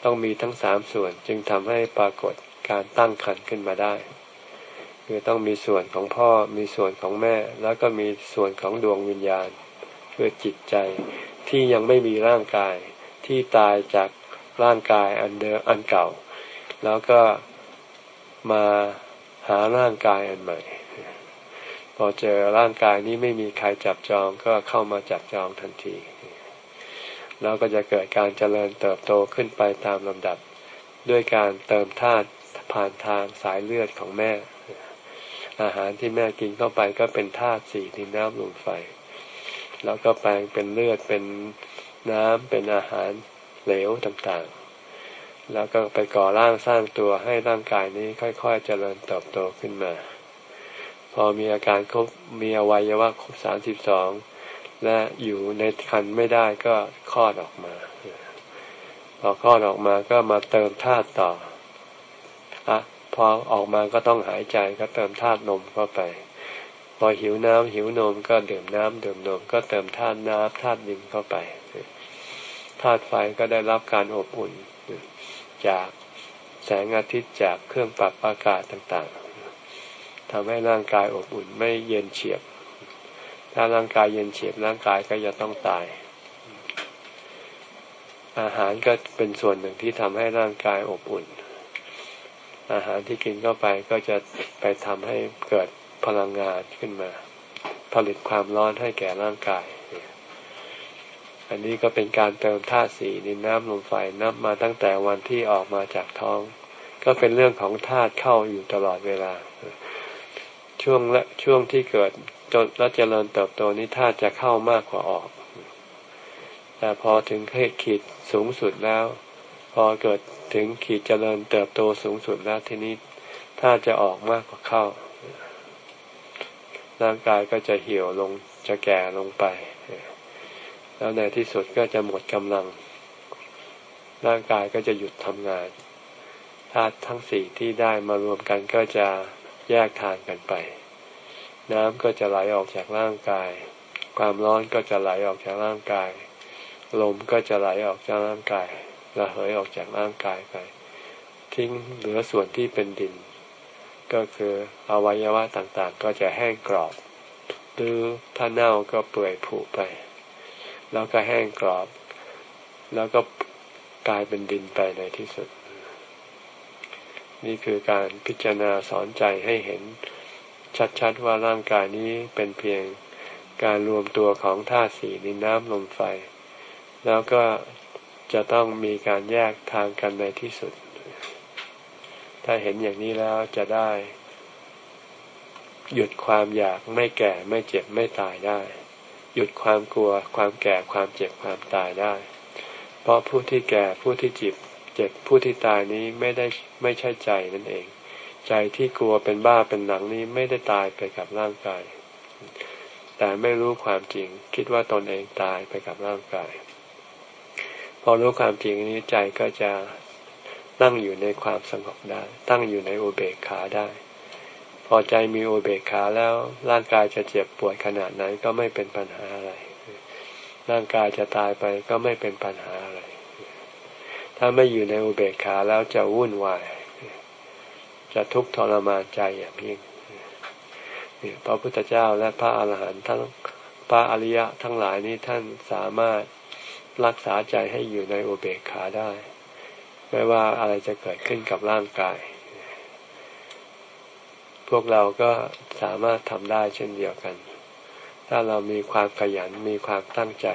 ต้องมีทั้งสามส่วนจึงทำให้ปรากฏการตั้งขันขึ้นมาได้ คือต้องมีส่วนของพ่อมีส่วนของแม่ แล้วก็มีส่วนของดวงวิญญาณ คือจิตใจที่ยังไม่มีร่างกายที่ตายจากร่างกายอันเดิมอันเก่า แล้วก็มาหาร่างกายอันใหม่ พอเจอร่างกายนี้ไม่มีใครจับจองก็เข้ามาจับจองทันที แล้วก็จะเกิดการเจริญเติบโตขึ้นไปตามลำดับ ด้วยการเติมธาตุผ่านทางสายเลือดของแม่ อาหารที่แม่กินเข้าไปก็เป็นธาตุสี่ที่น้ำลมไฟ แล้วก็แปลงเป็นเลือดเป็นน้ำเป็นอาหารเหลวต่างๆ แล้วก็ไปก่อร่างสร้างตัวให้ร่างกายนี้ค่อยๆเจริญเติบโตขึ้นมา พอมีอาการครบมีอวัยวะครบสามสิบสอง และอยู่ในคันไม่ได้ก็คลอดออกมาพอคลอดออกมาก็มาเติมธาตุต่ออะพอออกมาก็ต้องหายใจก็เติมธาตุนมเข้าไป พอหิวน้ำหิวนมก็ดื่มน้ำดื่มนมก็เติมธาตุน้ำธาตุดินเข้าไปธาตุไฟก็ได้รับการอบอุ่น จากแสงอาทิตย์จากเครื่องปรับอากาศต่างๆทำให้ร่างกายอบอุ่นไม่เย็นเฉียบ ถ้าร่างกายเย็นเฉียบร่างกายก็จะต้องตาย อาหารก็เป็นส่วนหนึ่งที่ทำให้ร่างกายอบอุ่น อาหารที่กินเข้าไปก็จะไปทำให้เกิดพลังงานขึ้นมา ผลิตความร้อนให้แก่ร่างกาย อันนี้ก็เป็นการเติมธาตุสีดินน้ำลมไฟนับมาตั้งแต่วันที่ออกมาจากท้อง ก็เป็นเรื่องของธาตุเข้าอยู่ตลอดเวลา ช่วงและช่วงที่เกิด จนแล้วเจริญเติบโตนี้ธาตุจะเข้ามากกว่าออก แต่พอถึงขีดสูงสุดแล้ว พอเกิดถึงขีดเจริญเติบโตสูงสุดแล้วทีนี้ธาตุจะออกมากกว่าเข้า ร่างกายก็จะเหี่ยวลงจะแก่ลงไป แล้วในที่สุดก็จะหมดกำลัง ร่างกายก็จะหยุดทำงานธาตุทั้งสี่ที่ได้มารวมกันก็จะแยกทางกันไป น้ำก็จะไหลออกจากร่างกาย ความร้อนก็จะไหลออกจากร่างกาย ลมก็จะไหลออกจากร่างกายระเหยออกจากร่างกายไป ทิ้งเหลือส่วนที่เป็นดิน ก็คืออวัยวะต่างๆ ก็จะแห้งกรอบหรือถ้าเน่าก็เปื่อยผุไป แล้วก็แห้งกรอบ แล้วก็กลายเป็นดินไปในที่สุด นี่คือการพิจารณาสอนใจให้เห็น ชัดๆว่าร่างกายนี้เป็นเพียงการรวมตัวของธาตุสี่ดินน้ำลมไฟ แล้วก็จะต้องมีการแยกทางกันในที่สุด ถ้าเห็นอย่างนี้แล้วจะได้ หยุดความอยากไม่แก่ไม่เจ็บไม่ตายได้ หยุดความกลัวความแก่ความเจ็บความตายได้ เพราะผู้ที่แก่ผู้ที่จิบเจ็บผู้ที่ตายนี้ไม่ได้ไม่ใช่ใจนั่นเอง ใจที่กลัวเป็นบ้าเป็นหนังนี้ไม่ได้ตายไปกับร่างกาย แต่ไม่รู้ความจริง คิดว่าตนเองตายไปกับร่างกาย พอรู้ความจริงนี้ใจก็จะตั้งอยู่ในความสงบได้ ตั้งอยู่ในอุเบกขาได้ พอใจมีอุเบกขาแล้วร่างกายจะเจ็บปวดขนาดไหนก็ไม่เป็นปัญหาอะไร ร่างกายจะตายไปก็ไม่เป็นปัญหาอะไร ถ้าไม่อยู่ในอุเบกขาแล้วจะวุ่นวาย จะทุกข์ทรมานใจอย่างยิ่งพระพุทธเจ้าและพระอาหารหันต์ทั้งพระอริยะทั้งหลายนี้ท่านสามารถรักษาใจให้อยู่ในอุเบกขาได้ ไม่ว่าอะไรจะเกิดขึ้นกับร่างกาย พวกเราก็สามารถทำได้เช่นเดียวกัน ถ้าเรามีความขยันมีความตั้งใจ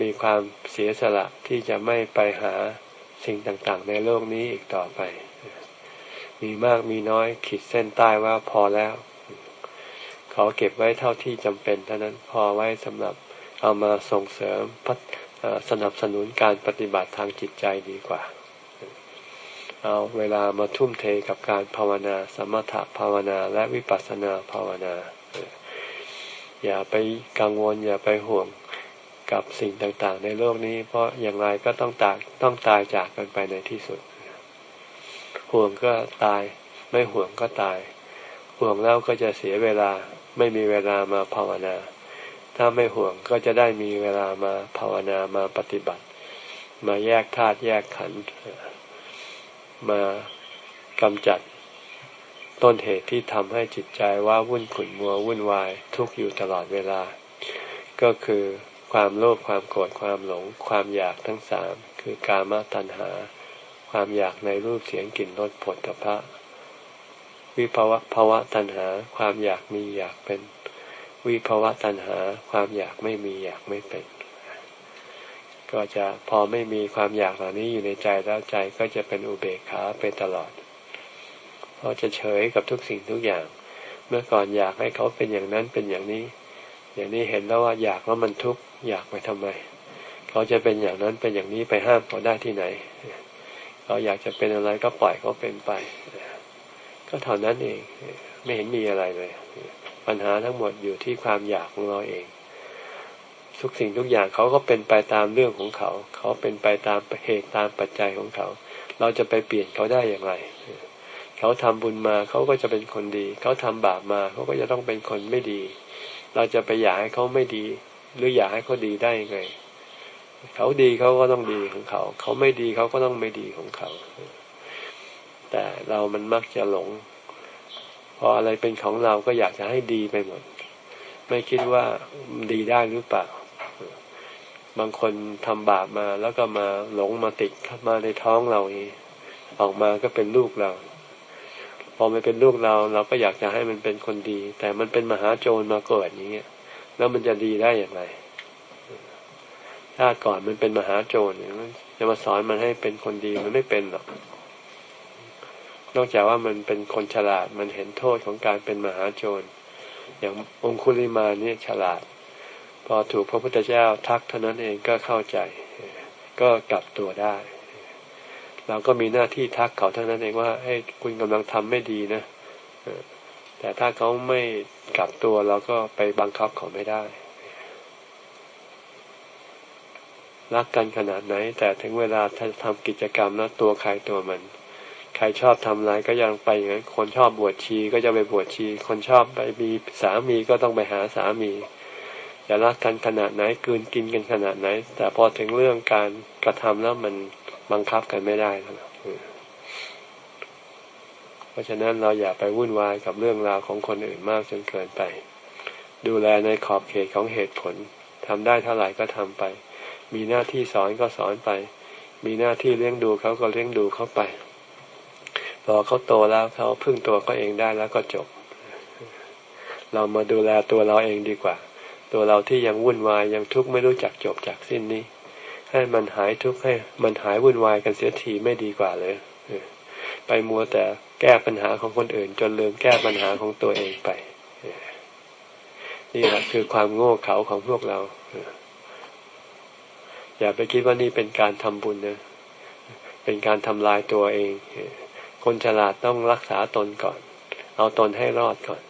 มีความเสียสละที่จะไม่ไปหาสิ่งต่างๆ ในโลกนี้อีกต่อไป มีมากมีน้อย ขีดเส้นใต้ว่าพอแล้ว ขอเก็บไว้เท่าที่จำเป็นเท่านั้นพอไว้สำหรับเอามาส่งเสริมสนับสนุนการปฏิบัติทางจิตใจดีกว่า เอาเวลามาทุ่มเทกับการภาวนา สมถภาวนาและวิปัสสนาภาวนา อย่าไปกังวลอย่าไปห่วงกับสิ่งต่างๆ ในโลกนี้ เพราะอย่างไรก็ต้องตายต้องตายจากกันไปในที่สุด ห่วงก็ตาย ไม่ห่วงก็ตาย ห่วงแล้วก็จะเสียเวลาไม่มีเวลามาภาวนา ถ้าไม่ห่วงก็จะได้มีเวลามาภาวนามาปฏิบัติ มาแยกธาตุแยกขันธ์มากำจัดต้นเหตุที่ทำให้จิตใจว่าวุ่นขุ่นมัววุ่นวายทุกอยู่ตลอดเวลา ก็คือความโลภความโกรธความหลง ความอยากทั้งสามคือกามตัณหา ความอยากในรูปเสียงกลิ่นรสผลตภะวิภาวะภาวะตัณหา ความอยากมีอยากเป็น วิภาวะตัณหา ความอยากไม่มีอยากไม่เป็น ก็จะพอไม่มีความอยากเหล่านี้อยู่ในใจแล้วใจก็จะเป็นอุเบกขาไปตลอดเพราะจะเฉยกับทุกสิ่งทุกอย่าง เมื่อก่อนอยากให้เขาเป็นอย่างนั้นเป็นอย่างนี้ อย่างนี้เห็นแล้วว่าอยากแล้วมันทุกข์อยากไปทำไม เขาจะเป็นอย่างนั้นเป็นอย่างนี้ไปห้ามเขาได้ที่ไหน เขาอยากจะเป็นอะไรก็ปล่อยเขาเป็นไป ก็เท่านั้นเอง ไม่เห็นมีอะไรเลย ปัญหาทั้งหมดอยู่ที่ความอยากของเราเอง ทุกสิ่งทุกอย่างเขาก็เป็นไปตามเรื่องของเขา เขาเป็นไปตามเหตุตามปัจจัยของเขา เราจะไปเปลี่ยนเขาได้อย่างไร เขาทำบุญมาเขาก็จะเป็นคนดี เขาทำบาปมาเขาก็จะต้องเป็นคนไม่ดี เราจะไปอยากให้เขาไม่ดี หรืออยากให้เขาดีได้ยังไง เขาดีเขาก็ต้องดีของเขา เขาไม่ดีเขาก็ต้องไม่ดีของเขา แต่เรามันมักจะหลง พออะไรเป็นของเราก็อยากจะให้ดีไปหมด ไม่คิดว่าดีได้หรือเปล่า บางคนทำบาปมาแล้วก็มาหลงมาติดมาในท้องเราเอออกมาก็เป็นลูกเรา พอมันเป็นลูกเรา เราก็อยากจะให้มันเป็นคนดี แต่มันเป็นมหาโจรมาเกิดอย่างเงี้ยแล้วมันจะดีได้อย่างไร ถ้าก่อนมันเป็นมหาโจรจะมาสอนมันให้เป็นคนดีมันไม่เป็นหรอกนอกจากว่ามันเป็นคนฉลาดมันเห็นโทษของการเป็นมหาโจร อย่างองคุลิมาเนี่ยฉลาด พอถูกพระพุทธเจ้าทักเท่านั้นเองก็เข้าใจ ก็กลับตัวได้ เราก็มีหน้าที่ทักเขาเท่านั้นเองว่าให้คุณกำลังทำไม่ดีนะแต่ถ้าเขาไม่กลับตัวเราก็ไปบังคับเขาไม่ได้ รักกันขนาดไหน แต่ถึงเวลาทำกิจกรรมแล้วตัวใครตัวมัน ใครชอบทำอะไรก็ยังไปอย่างนั้นคนชอบบวชชีก็จะไปบวชชี คนชอบไปมีสามีก็ต้องไปหาสามีจะรักกันขนาดไหนกืนกินกันขนาดไหน แต่พอถึงเรื่องการกระทำแล้วมันบังคับกันไม่ได้แล้วเพราะฉะนั้นเราอย่าไปวุ่นวายกับเรื่องราวของคนอื่นมากจนเกินไป ดูแลในขอบเขตของเหตุผลทำได้เท่าไหร่ก็ทำไป มีหน้าที่สอนก็สอนไป มีหน้าที่เลี้ยงดูเขาก็เลี้ยงดูเขาไปพอเขาโตแล้วเขาพึ่งตัวก็เองได้แล้วก็จบ เรามาดูแลตัวเราเองดีกว่า ตัวเราที่ยังวุ่นวายยังทุกข์ไม่รู้จักจบจากสิ้นนี้ ให้มันหายทุกข์ให้มันหายวุ่นวายกันเสียทีไม่ดีกว่าเลยไปมัวแต่แก้ปัญหาของคนอื่น จนลืมแก้ปัญหาของตัวเองไปนี่แหละคือความโง่เขลาของพวกเรา อย่าไปคิดว่านี่เป็นการทำบุญนะเป็นการทำลายตัวเอง คนฉลาดต้องรักษาตนก่อน เอาตนให้รอดก่อน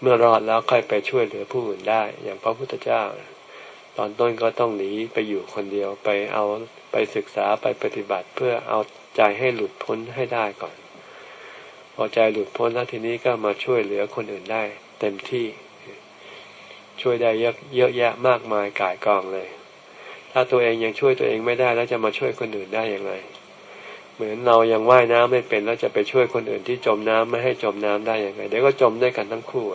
เมื่อรอดแล้วค่อยไปช่วยเหลือผู้อื่นได้ อย่างพระพุทธเจ้า ตอนต้นก็ต้องหนีไปอยู่คนเดียวไปเอาไปศึกษาไปปฏิบัติเพื่อเอาใจให้หลุดพ้นให้ได้ก่อน พอใจหลุดพ้นแล้วทีนี้ก็มาช่วยเหลือคนอื่นได้ เต็มที่ช่วยได้เยอะเยอะแยะมากมายกายกองเลย ถ้าตัวเองยังช่วยตัวเองไม่ได้แล้วจะมาช่วยคนอื่นได้อย่างไร เหมือนเรายังว่ายน้ำไม่เป็นแล้วจะไปช่วยคนอื่นที่จมน้ำไม่ให้จมน้ำได้อย่างไรเดี๋ยวก็จมได้กันทั้งคู่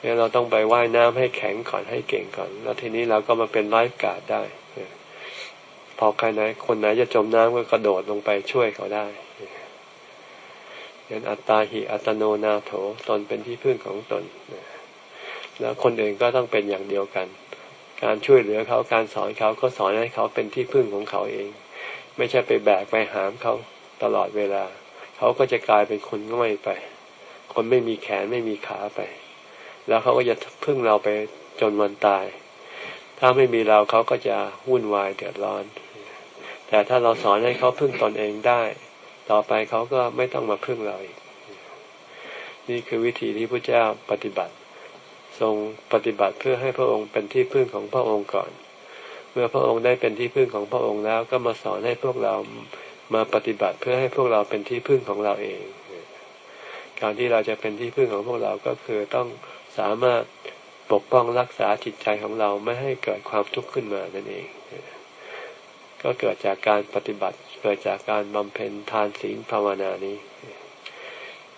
เนี่ยเราต้องไปว่ายน้ำให้แข็งก่อนให้เก่งก่อน แล้วทีนี้เราก็มาเป็นไลฟ์การ์ดได้พอใครไหนคนไหนจะจมน้ำก็กระโดดลงไปช่วยเขาได้ยันอัตตาหิอัตโนนาโถตนเป็นที่พึ่งของตน แล้วคนอื่นก็ต้องเป็นอย่างเดียวกัน การช่วยเหลือเขาการสอนเขาก็สอนให้เขาเป็นที่พึ่งของเขาเอง ไม่ใช่ไปแบกไปหามเขาตลอดเวลา เขาก็จะกลายเป็นคนง่อยไป คนไม่มีแขนไม่มีขาไป แล้วเขาก็จะพึ่งเราไปจนวันตาย ถ้าไม่มีเราเขาก็จะวุ่นวายเดือดร้อน แต่ถ้าเราสอนให้เขาพึ่งตนเองได้ ต่อไปเขาก็ไม่ต้องมาพึ่งเราอีก นี่คือวิธีที่พระเจ้าปฏิบัติ ทรงปฏิบัติเพื่อให้พระองค์เป็นที่พึ่งของพระองค์ก่อน เมื่อพระองค์ได้เป็นที่พึ่งของพระองค์แล้วก็มาสอนให้พวกเรามาปฏิบัติเพื่อให้พวกเราเป็นที่พึ่งของเราเอง การที่เราจะเป็นที่พึ่งของพวกเราก็คือต้องสามารถปกป้องรักษาจิตใจของเราไม่ให้เกิดความทุกข์ขึ้นมานั่นเอง ก็เกิดจากการปฏิบัติ เกิดจากการบำเพ็ญทานศีลภาวนานี้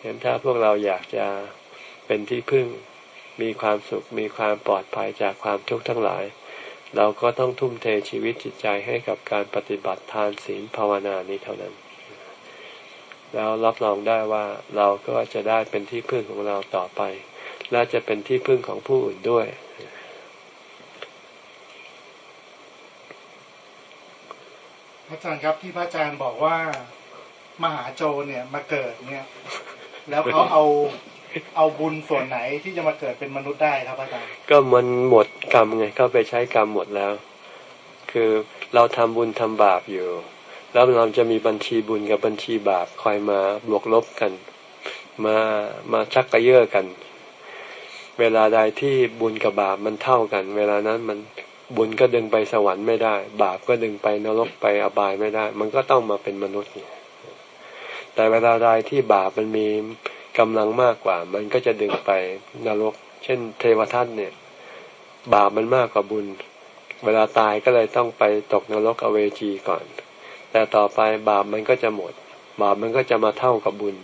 เห็นถ้าพวกเราอยากจะเป็นที่พึ่ง มีความสุข มีความปลอดภัยจากความทุกข์ทั้งหลาย เราก็ต้องทุ่มเทชีวิตจิตใจให้กับการปฏิบัติทานศีลภาวนานี้เท่านั้น แล้วรับรองได้ว่าเราก็จะได้เป็นที่พึ่งของเราต่อไป และจะเป็นที่พึ่งของผู้อื่นด้วย
อาจารย์ครับที่พระอาจารย์บอกว่ามหาโจรเนี่ยมาเกิดเนี่ย แล้วเขาเอา เอาบุญส่วนไหนที่จะมาเกิดเป็นมนุษย์ได้ครับอาจารย์
ก็มันหมดกรรมไงก็ไปใช้กรรมหมดแล้ว คือเราทำบุญทำบาปอยู่ แล้วเราจะมีบัญชีบุญกับบัญชีบาปคอยมาบวกลบกัน มามาชักกระเยาะกัน เวลาใดที่บุญกับบาปมันเท่ากัน เวลานั้นมันบุญก็ดึงไปสวรรค์ไม่ได้ บาปก็ดึงไปนรกไปอบายไม่ได้ มันก็ต้องมาเป็นมนุษย์ แต่เวลาใดที่บาปมันมี กำลังมากกว่า มันก็จะดึงไปนรก เช่น เทวทัตเนี่ย บาปมันมากกว่าบุญ เวลาตายก็เลยต้องไปตกนรกอเวจีก่อน แต่ต่อไปบาปมันก็จะหมด บาปมันก็จะมาเท่ากับบุญ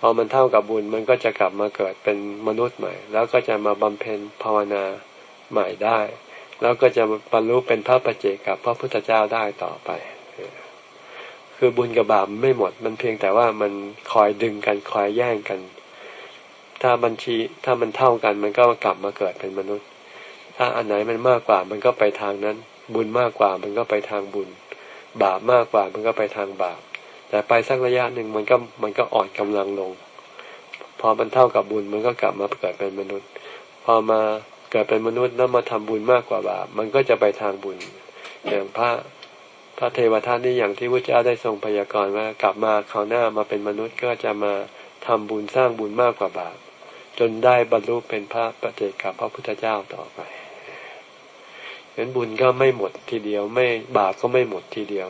พอมันเท่ากับบุญมันก็จะกลับมาเกิดเป็นมนุษย์ใหม่ แล้วก็จะมาบำเพ็ญภาวนาใหม่ได้ แล้วก็จะบรรลุเป็นพระปัจเจกับพระพุทธเจ้าได้ต่อไป คือบุญกับบาปไม่หมด มันเพียงแต่ว่ามันคอยดึงกันคอยแย่งกัน ถ้าบัญชีถ้ามันเท่ากัน มันก็กลับมาเกิดเป็นมนุษย์ ถ้าอันไหนมันมากกว่ามันก็ไปทางนั้น บุญมากกว่ามันก็ไปทางบุญ บาปมากกว่ามันก็ไปทางบาป แต่ไปสักระยะหนึ่งมันก็มันก็อ่อนกำลังลง พอมันเท่ากับบุญมันก็กลับมาเกิดเป็นมนุษย์ พอมาเกิดเป็นมนุษย์แล้วมาทำบุญมากกว่าบาปมันก็จะไปทางบุญอย่างพระ พระเทวทัตนี่อย่างที่พระเจ้าได้ทรงพยากรณ์ว่ากลับมาคราวหน้ามาเป็นมนุษย์ก็จะมาทำบุญสร้างบุญมากกว่าบาปจนได้บรรลุเป็นพระปฏิเจกับพระพุทธเจ้าต่อไปเห็นบุญก็ไม่หมดทีเดียวไม่บาปก็ไม่หมดทีเดียว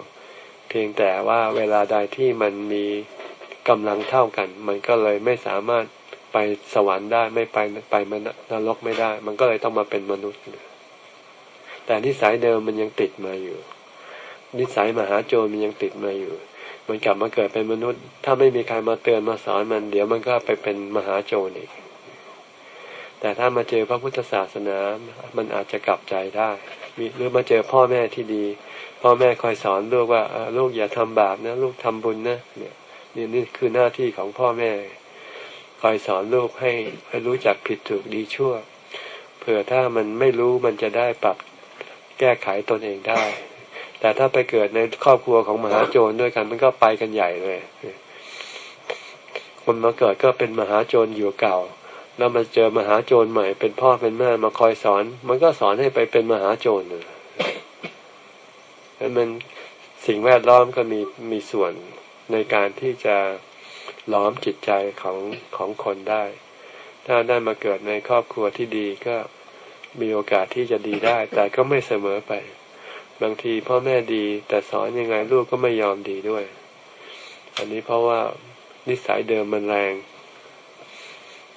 เพียงแต่ว่าเวลาใดที่มันมีกำลังเท่ากัน มันก็เลยไม่สามารถไปสวรรค์ได้ไม่ไปไปมันนรกไม่ได้ มันก็เลยต้องมาเป็นมนุษย์ แต่นิสัยเดิมมันยังติดมาอยู่ นิสัยมหาโจรมันยังติดมาอยู่ มันกลับมาเกิดเป็นมนุษย์ ถ้าไม่มีใครมาเตือนมาสอนมัน เดี๋ยวมันก็ไปเป็นมหาโจรอีก แต่ถ้ามาเจอพระพุทธศาสนา มันอาจจะกลับใจได้หรือมาเจอพ่อแม่ที่ดี พ่อแม่คอยสอนลูกว่าลูกอย่าทำบาปนะ ลูกทำบุญนะเนี่ยนี่นี่คือหน้าที่ของพ่อแม่ คอยสอนลูกให้ให้รู้จักผิดถูกดีชั่วเผื่อถ้ามันไม่รู้มันจะได้ปรับแก้ไขตนเองได้ แต่ถ้าไปเกิดในครอบครัวของมหาโจรด้วยกัน มันก็ไปกันใหญ่เลย คนมาเกิดก็เป็นมหาโจรอยู่เก่า แล้วมาเจอมหาโจรใหม่ เป็นพ่อเป็นแม่มาคอยสอน มันก็สอนให้ไปเป็นมหาโจรเลยมันสิ่งแวดล้อมก็มีมีส่วนในการที่จะล้อมจิตใจของของคนได้ ถ้าได้มาเกิดในครอบครัวที่ดีก็มีโอกาสที่จะดีได้ แต่ก็ไม่เสมอไป บางทีพ่อแม่ดี แต่สอนยังไงลูกก็ไม่ยอมดีด้วย อันนี้เพราะว่านิสัยเดิมมันแรง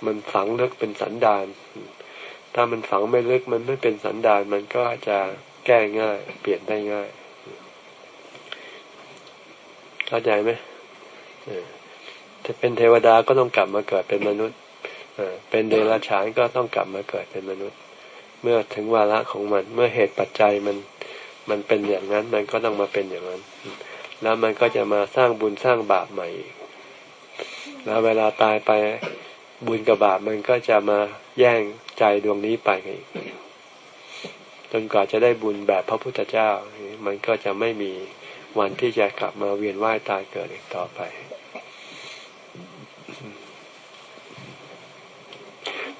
มันฝังลึกเป็นสันดาน ถ้ามันฝังไม่ลึกมันไม่เป็นสันดาน มันก็จะแก้ง่าย เปลี่ยนได้ง่าย เข้าใจไหมถ้าเป็นเทวดาก็ต้องกลับมาเกิดเป็นมนุษย์เป็นเดรัจฉานก็ต้องกลับมาเกิดเป็นมนุษย์ เมื่อถึงวาระของมัน เมื่อเหตุปัจจัยมัน มันเป็นอย่างนั้น มันก็ต้องมาเป็นอย่างนั้น แล้วมันก็จะมาสร้างบุญสร้างบาปใหม่อีกแล้วเวลาตายไปบุญกับบาปมันก็จะมาแย่งใจดวงนี้ไปอีกจนกว่าจะได้บุญแบบพระพุทธเจ้า มันก็จะไม่มีวันที่จะกลับมาเวียนว่ายตายเกิดอีกต่อไป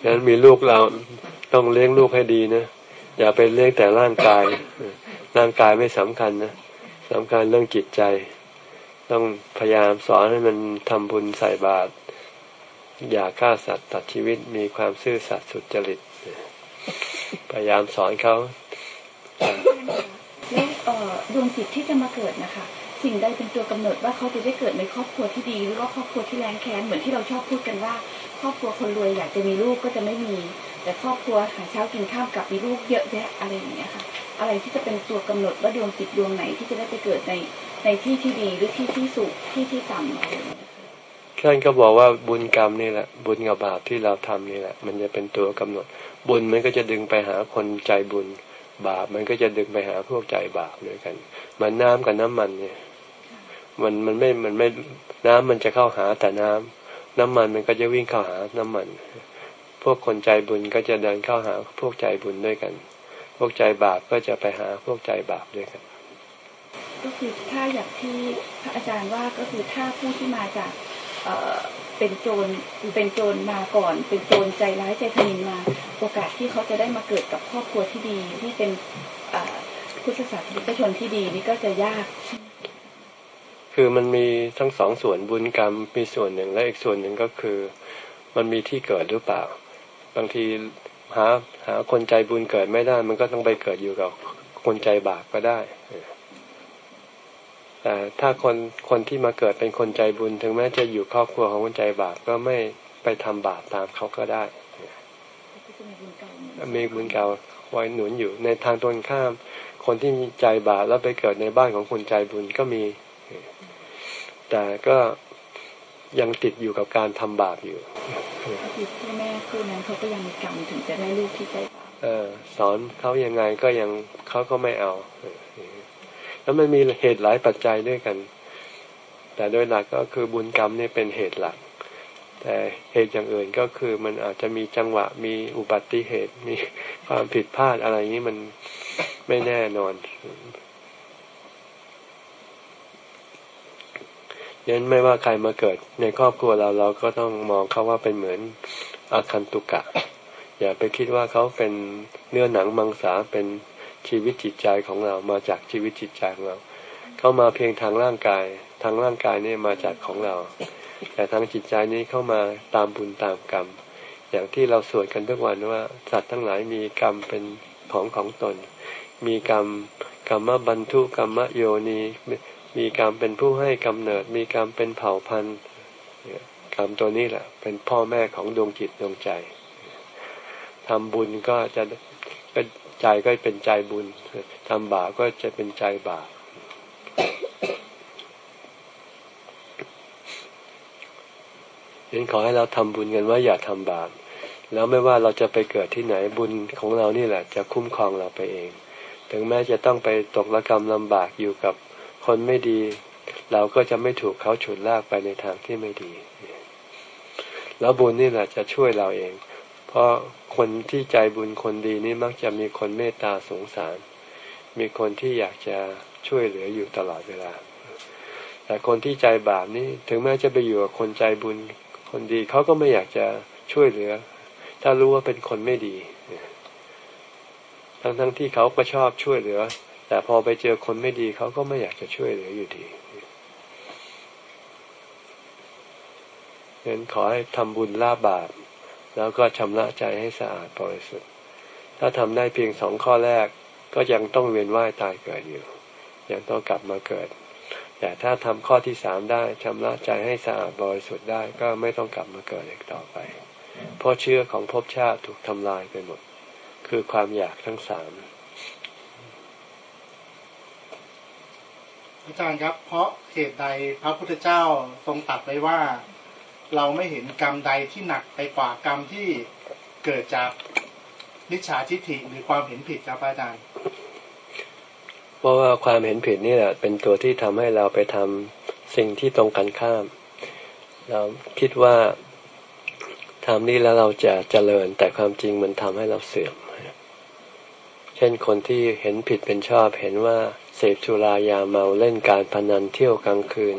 ดังนั้นมีลูกเราต้องเลี้ยงลูกให้ดีนะ อย่าไปเลี้ยงแต่ร่างกาย ร่างกายไม่สำคัญนะสำคัญเรื่องจิตใจ ต้องพยายามสอนให้มันทำบุญใส่บาตรอย่าฆ่าสัตว์ตัดชีวิตมีความซื่อสัตย์สุจริต พยายามสอนเขา
แล้วดวงจิตที่จะมาเกิดนะคะ สิ่งใดเป็นตัวกำหนดว่าเขาจะได้เกิดในครอบครัวที่ดีหรือว่าครอบครัวที่แรงแค้นเหมือนที่เราชอบพูดกันว่า ครอบครัวคนรวยอยากจะมีลูกก็จะไม่มี แต่ครอบครัวหาเช้ากินข้ามกับมีลูกเยอะแยะอะไรอย่างเงี้ยค่ะ อะไรที่จะเป็นตัวกำหนดว่าดวงจิตดวงไหนที่จะได้ไปเกิดในในที่ที่ดีหรือที่ที่สูงที่ที่ต่ำอะไร
ท่านก็บอกว่าบุญกรรมนี่แหละ บุญกับบาปที่เราทำนี่แหละ มันจะเป็นตัวกำหนด บุญมันก็จะดึงไปหาคนใจบุญ บาปมันก็จะดึงไปหาพวกใจบาปด้วยกันมันน้ำกับน้ำมันเนี่ย มันมันไม่มันไม่น้ำมันจะเข้าหาแต่น้ำน้ำมันมันก็จะวิ่งเข้าหาน้ำมัน พวกคนใจบุญก็จะเดินเข้าหาพวกใจบุญด้วยกัน พวกใจบาปก็จะไปหาพวกใจบาปด้วยกัน
ก็คือถ้าอย่างที่พระอาจารย์ว่าก็คือถ้าผู้ที่มาจากเป็นโจรเป็นโจรมาก่อน เป็นโจรใจร้ายใจทมินมา โอกาสที่เขาจะได้มาเกิดกับครอบครัวที่ดีที่เป็นพุทธศาสนิกชนที่ดีนี่ก็จะยาก
คือมันมีทั้งสองส่วนบุญกรรมมีส่วนหนึ่งและอีกส่วนหนึ่งก็คือ มันมีที่เกิดหรือเปล่า บางที หาหาคนใจบุญเกิดไม่ได้ มันก็ต้องไปเกิดอยู่กับคนใจบาปก็ได้แต่ถ้าคนคนที่มาเกิดเป็นคนใจบุญ ถึงแม้จะอยู่ครอบครัวของคนใจบาปก็ไม่ไปทำบาปตามเขาก็ได้มีบุญเก่าไว้หนุนอยู่ในทางตรงข้าม คนที่มีใจบาปแล้วไปเกิดในบ้านของคนใจบุญก็มี แต่ก็ ยังติดอยู่กับการทำบาปอยู่
พ่อแม่คู่นั้นเขาก็ยังมีกรรมถึงจะได้ลูกที่ใจบาปเอ
อ สอนเขายังไงก็ยังเขาก็ไม่เอา แล้วมันมีเหตุหลายปัจจัยด้วยกัน แต่โดยหลักก็คือบุญกรรมนี่เป็นเหตุหลัก แต่เหตุอย่างอื่นก็คือมันอาจจะมีจังหวะมีอุบัติเหตุมีความผิดพลาดอะไรนี้มันไม่แน่นอน ยันไม่ว่าใครมาเกิดในครอบครัวเราเราก็ต้องมองเขาว่าเป็นเหมือนอาคันตุกะ อย่าไปคิดว่าเขาเป็นเนื้อหนังมังสาเป็นชีวิตจิตใจของเรามาจากชีวิตจิตใจของเรา เขามาเพียงทางร่างกาย ทางร่างกายนี่มาจากของเรา แต่ทางจิตใจนี้เข้ามาตามบุญตามกรรม อย่างที่เราสวดกันทุกวันว่า สัตว์ทั้งหลายมีกรรมเป็นของของตน มีกรรมกรรมบรรทุกรรมโยนี มีกรรมเป็นผู้ให้กำเนิด มีกรรมเป็นเผ่าพันธุ์กรรมตัวนี้แหละ เป็นพ่อแม่ของดวงจิตดวงใจทำบุญก็จะก็ใจก็เป็นใจบุญทำบาปก็จะเป็นใจบาปเห็นขอให้เราทำบุญกันว่าอย่าทำบาปแล้วไม่ว่าเราจะไปเกิดที่ไหนบุญของเรานี่แหละ จะคุ้มครองเราไปเอง ถึงแม้จะต้องไปตกระกรรมลำบากอยู่กับ คนไม่ดี เราก็จะไม่ถูกเขาฉุดลากไปในทางที่ไม่ดี แล้วบุญนี่แหละจะช่วยเราเอง เพราะคนที่ใจบุญคนดีนี่มักจะมีคนเมตตาสงสาร มีคนที่อยากจะช่วยเหลืออยู่ตลอดเวลา แต่คนที่ใจบาปนี่ถึงแม้จะไปอยู่กับคนใจบุญ คนดีเขาก็ไม่อยากจะช่วยเหลือ ถ้ารู้ว่าเป็นคนไม่ดี ทั้งๆทที่เขาก็ชอบช่วยเหลือ แต่พอไปเจอคนไม่ดีเขาก็ไม่อยากจะช่วยเหลืออยู่ดีเงั้นขอให้ทำบุญละบาป แล้วก็ชำระใจให้สะอาดบริสุทธิ์ ถ้าทำได้เพียงสองข้อแรก ก็ยังต้องเวียนว่ายตายเกิดอยู่ ยังต้องกลับมาเกิด แต่ถ้าทำข้อที่สามได้ชำระใจให้สะอาดบริสุทธิ์ได้ก็ไม่ต้องกลับมาเกิดอีกต่อไป เพราะเชื่อของภพชาติถูกทำลายไปหมด คือความอยากทั้งสาม
อาจารย์ครับ เพราะเหตุใดพระพุทธเจ้าทรงตัดไว้ว่า เราไม่เห็นกรรมใดที่หนักไปกว่ากรรมที่เกิดจากนิจฉาทิฏฐิหรือความเห็นผิดครับอาจารย์
เพราะว่าความเห็นผิดนี่แหละเป็นตัวที่ทำให้เราไปทำสิ่งที่ตรงกันข้าม เราคิดว่าทำนี้แล้วเราจะเจริญ แต่ความจริงมันทำให้เราเสื่อม เช่นคนที่เห็นผิดเป็นชอบเห็นว่า สพสุรายาเมาเล่นการพนันเที่ยวกลางคืน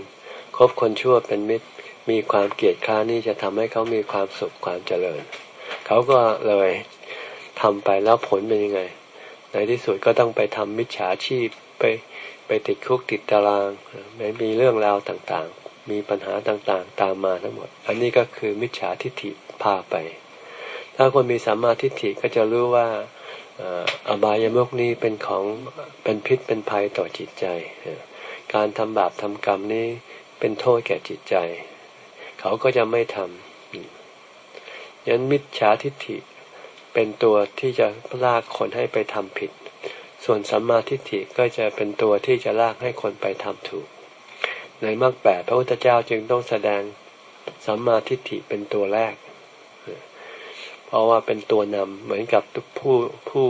คบคนชั่วเป็นมิตรมีความเกลียดค้านี่จะทำให้เขามีความสุขความเจริญ เขาก็เลยทำไปแล้วผลเป็นยังไง ในที่สุดก็ต้องไปทำมิจฉาชีพไปไปติดคุกติดตารางไม่มีเรื่องราวต่างๆ มีปัญหาต่างๆ ตามมาทั้งหมด อันนี้ก็คือมิจฉาทิฏฐิพาไป ถ้าคนมีสัมมาทิฏฐิก็จะรู้ว่า อบายมุกนี้เป็นของเป็นพิษเป็นภัยต่อจิตใจ การทำบาปทำกรรมนี้เป็นโทษแก่จิตใจ เขาก็จะไม่ทำยันมิจฉาทิฏฐิเป็นตัวที่จะลากคนให้ไปทำผิด ส่วนสัมมาทิฏฐิก็จะเป็นตัวที่จะลากให้คนไปทำถูก ในมรรคแปดพระพุทธเจ้าจึงต้องแสดงสัมมาทิฏฐิเป็นตัวแรก เพราะว่าเป็นตัวนำเหมือนกับผู้ผู้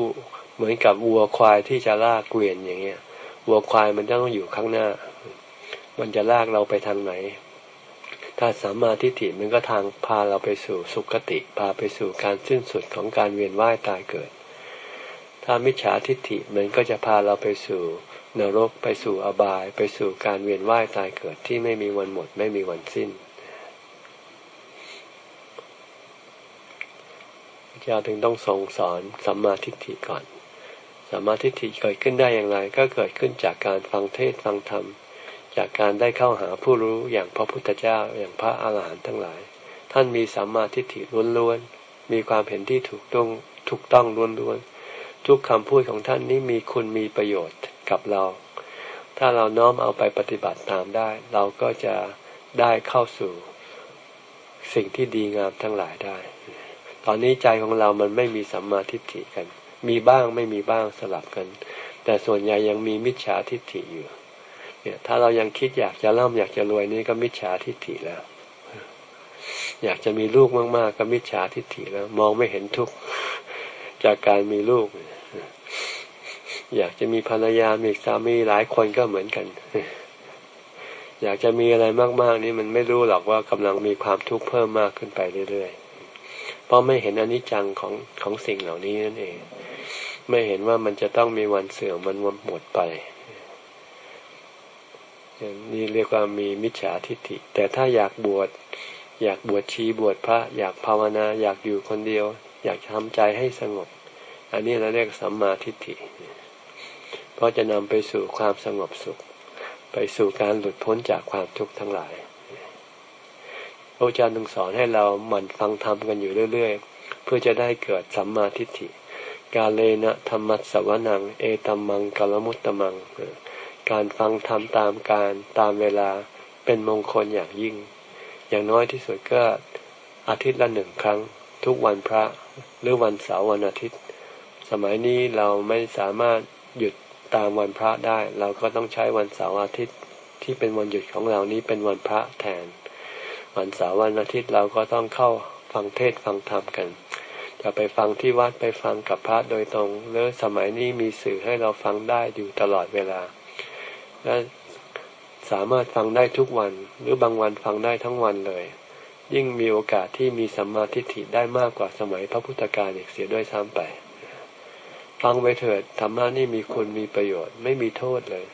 เหมือนกับวัวควายที่จะลากเกวียนอย่างเงี้ย วัวควายมันต้องอยู่ข้างหน้า มันจะลากเราไปทางไหน ถ้าสัมมาทิฏฐิมันก็ทางพาเราไปสู่สุคติ พาไปสู่การสิ้นสุดของการเวียนว่ายตายเกิด ถ้ามิจฉาทิฏฐิมันก็จะพาเราไปสู่นรกไปสู่อบาย ไปสู่การเวียนว่ายตายเกิดที่ไม่มีวันหมดไม่มีวันสิ้น พระเจ้าถึงต้องทรงสอนสัมมาทิฏฐิก่อน สัมมาทิฏฐิเกิดขึ้นได้อย่างไร ก็เกิดขึ้นจากการฟังเทศฟังธรรม จากการได้เข้าหาผู้รู้อย่างพระพุทธเจ้าอย่างพระอาหารหันต์ทั้งหลาย ท่านมีสัมมาทิฏฐิล้วนๆ มีความเห็นที่ถูกต้องถูกต้องล้วนๆ ทุกคำพูดของท่านนี้มีคุณมีประโยชน์กับเรา ถ้าเราน้อมเอาไปปฏิบัติตามได้ เราก็จะได้เข้าสู่สิ่งที่ดีงามทั้งหลายได้ ตอนนี้ใจของเรามันไม่มีสัมมาทิฏฐิกัน มีบ้างไม่มีบ้างสลับกัน แต่ส่วนใหญ่ยังมีมิจฉาทิฏฐิอยู่เนี่ยถ้าเรายังคิดอยากจะร่ำอยากจะรวยนี่ก็มิจฉาทิฏฐิแล้ว อยากจะมีลูกมากๆ ก็มิจฉาทิฏฐิแล้ว มองไม่เห็นทุกข์จากการมีลูก อยากจะมีภรรยามีสามีหลายคนก็เหมือนกัน อยากจะมีอะไรมากๆ นี่มันไม่รู้หรอกว่ากำลังมีความทุกข์เพิ่มมากขึ้นไปเรื่อยๆ ราะไม่เห็นอนิจจังของของสิ่งเหล่านี้นั่นเอง ไม่เห็นว่ามันจะต้องมีวันเสื่อมมันวันหมดไปนี่เรียกว่ามีมิจฉาทิฏฐิ แต่ถ้าอยากบวชอยากบวชชีบวชพระ อยากภาวนา อยากอยู่คนเดียว อยากทำใจให้สงบ อันนี้เราเรียกสัมมาทิฏฐิ เพราะจะนำไปสู่ความสงบสุข ไปสู่การหลุดพ้นจากความทุกข์ทั้งหลาย ระอาจารย์ต้องสอนให้เราหมั่นฟังธรรมกันอยู่เรื่อย ๆ เพื่อจะได้เกิดสัมมาทิฏฐิ กาเลนะธรรมัสสวนัง เอตัมมังกลมุตตมัง การฟังธรรมตามการตามเวลาเป็นมงคลอย่างยิ่ง อย่างน้อยที่สุดก็อาทิตย์ละหนึ่งครั้ง ทุกวันพระหรือวันเสาร์วันอาทิตย์ สมัยนี้เราไม่สามารถหยุดตามวันพระได้ เราก็ต้องใช้วันเสาร์อาทิตย์ที่เป็นวันหยุดของเรานี้เป็นวันพระแทน วันเสาร์วันอาทิตย์เราก็ต้องเข้าฟังเทศฟังธรรมกันจะไปฟังที่วัดไปฟังกับพระโดยตรงหรือสมัยนี้มีสื่อให้เราฟังได้อยู่ตลอดเวลา และสามารถฟังได้ทุกวันหรือบางวันฟังได้ทั้งวันเลย ยิ่งมีโอกาสที่มีสัมมาทิฏฐิได้มากกว่าสมัยพระพุทธกาลอีกเสียด้วยซ้ำไป ฟังไปเถิดธรรมะนี่มีคุณมีประโยชน์ไม่มีโทษเลย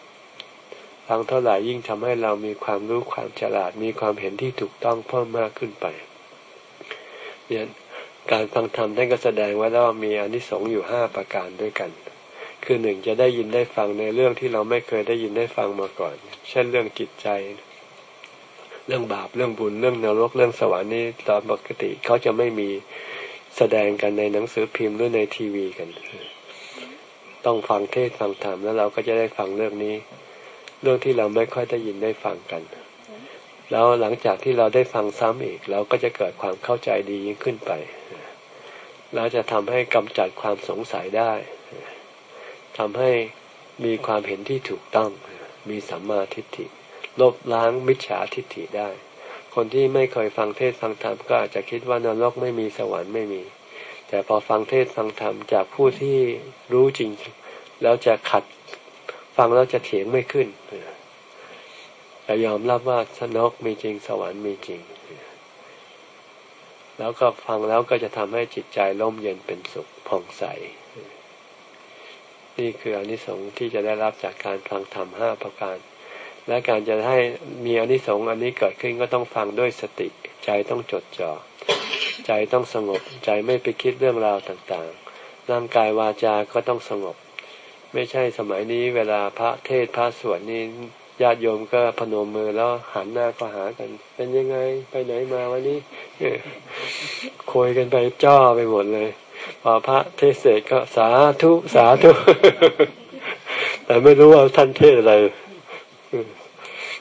ฟังเท่าไหร่ยิ่งทำให้เรามีความรู้ความฉลาดมีความเห็นที่ถูกต้องเพิ่มมากขึ้นไปเนี่ยการฟังธรรมท่านก็แสดงว้แล้วมีอนิสงส์อยู่ห้าประการด้วยกัน คือหนึ่งจะได้ยินได้ฟังในเรื่องที่เราไม่เคยได้ยินได้ฟังมาก่อน เช่นเรื่องจิตใจ เรื่องบาปเรื่องบุญเรื่องนรกเรื่องสวรรค์นี่ตามปกติเขาจะไม่มีแสดงกันในหนังสือพิมพ์หรือในทีวีกัน ต้องฟังเทศฟังธรรมแล้วเราก็จะได้ฟังเรื่องนี้ เรื่องที่เราไม่ค่อยได้ยินได้ฟังกัน แล้วหลังจากที่เราได้ฟังซ้ำอีก เราก็จะเกิดความเข้าใจดียิ่งขึ้นไปแล้วจะทำให้กำจัดความสงสัยได้ทำให้มีความเห็นที่ถูกต้อง มีสัมมาทิฏฐิ ลบล้างมิจฉาทิฏฐิได้ คนที่ไม่เคยฟังเทศฟังธรรมก็อาจจะคิดว่านรกไม่มีสวรรค์ไม่มี แต่พอฟังเทศฟังธรรมจากผู้ที่รู้จริง แล้วจะขัด ฟังแล้วจะเถียงไม่ขึ้นจะยอมรับว่าสนกมีจริงสวรรค์มีจริง แล้วก็ฟังแล้วก็จะทำให้จิตใจร่มเย็นเป็นสุขผ่องใส นี่คืออนิสงส์ที่จะได้รับจากการฟังธรรมห้าประการ และการจะให้มีอนิสงส์อันนี้เกิดขึ้นก็ต้องฟังด้วยสติ ใจต้องจดจ่อใจต้องสงบ ใจไม่ไปคิดเรื่องราวต่างๆ ร่างกายวาจาก็ต้องสงบ ไม่ใช่สมัยนี้เวลาพระเทศพระสวดนี่ญาติโยมก็พนมมือแล้วหันหน้าก็หากัน เป็นยังไงไปไหนมาวันนี้คุยกันไปจ้อไปหมดเลย พอพระเทศเสร็จก็สาธุสาธุแต่ไม่รู้ว่าท่านเทศอะไร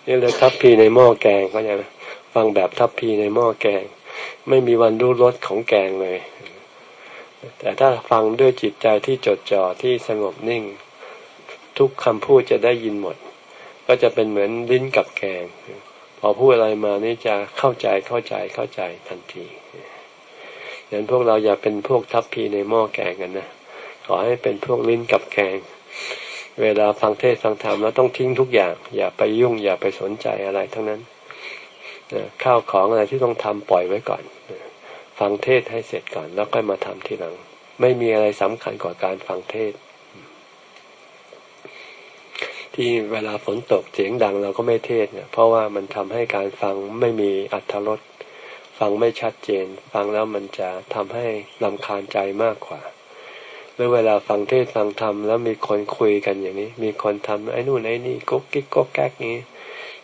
นี่เลยทัพพีในหม้อแกงก็ยังฟังแบบทัพพีในหม้อแกง ไม่มีวันรู้รสของแกงเลย แต่ถ้าฟังด้วยจิตใจที่จดจ่อที่สงบนิ่ง ทุกคำพูดจะได้ยินหมด ก็จะเป็นเหมือนลิ้นกับแกง พอพูดอะไรมานี่จะเข้าใจเข้าใจเข้าใจทันทีอย่างพวกเราอย่าเป็นพวกทัพพีในหม้อแกงกันนะขอให้เป็นพวกลิ้นกับแกง เวลาฟังเทศฟังธรรมแล้วต้องทิ้งทุกอย่าง อย่าไปยุ่ง อย่าไปสนใจอะไรทั้งนั้นข้าวของอะไรที่ต้องทำปล่อยไว้ก่อน ฟังเทศให้เสร็จก่อน แล้วค่อยมาทำทีหลัง ไม่มีอะไรสำคัญกว่าการฟังเทศ ที่เวลาฝนตกเสียงดังเราก็ไม่เทศเนี่ย เพราะว่ามันทำให้การฟังไม่มีอัธรสฟังไม่ชัดเจน ฟังแล้วมันจะทำให้ลำคาญใจมากกว่าหรือเวลาฟังเทศฟังธรรมแล้วมีคนคุยกันอย่างนี้ มีคนทำไอ้นู่นไอ้นี่กุ๊กกิ๊กก๊กแก๊กนี้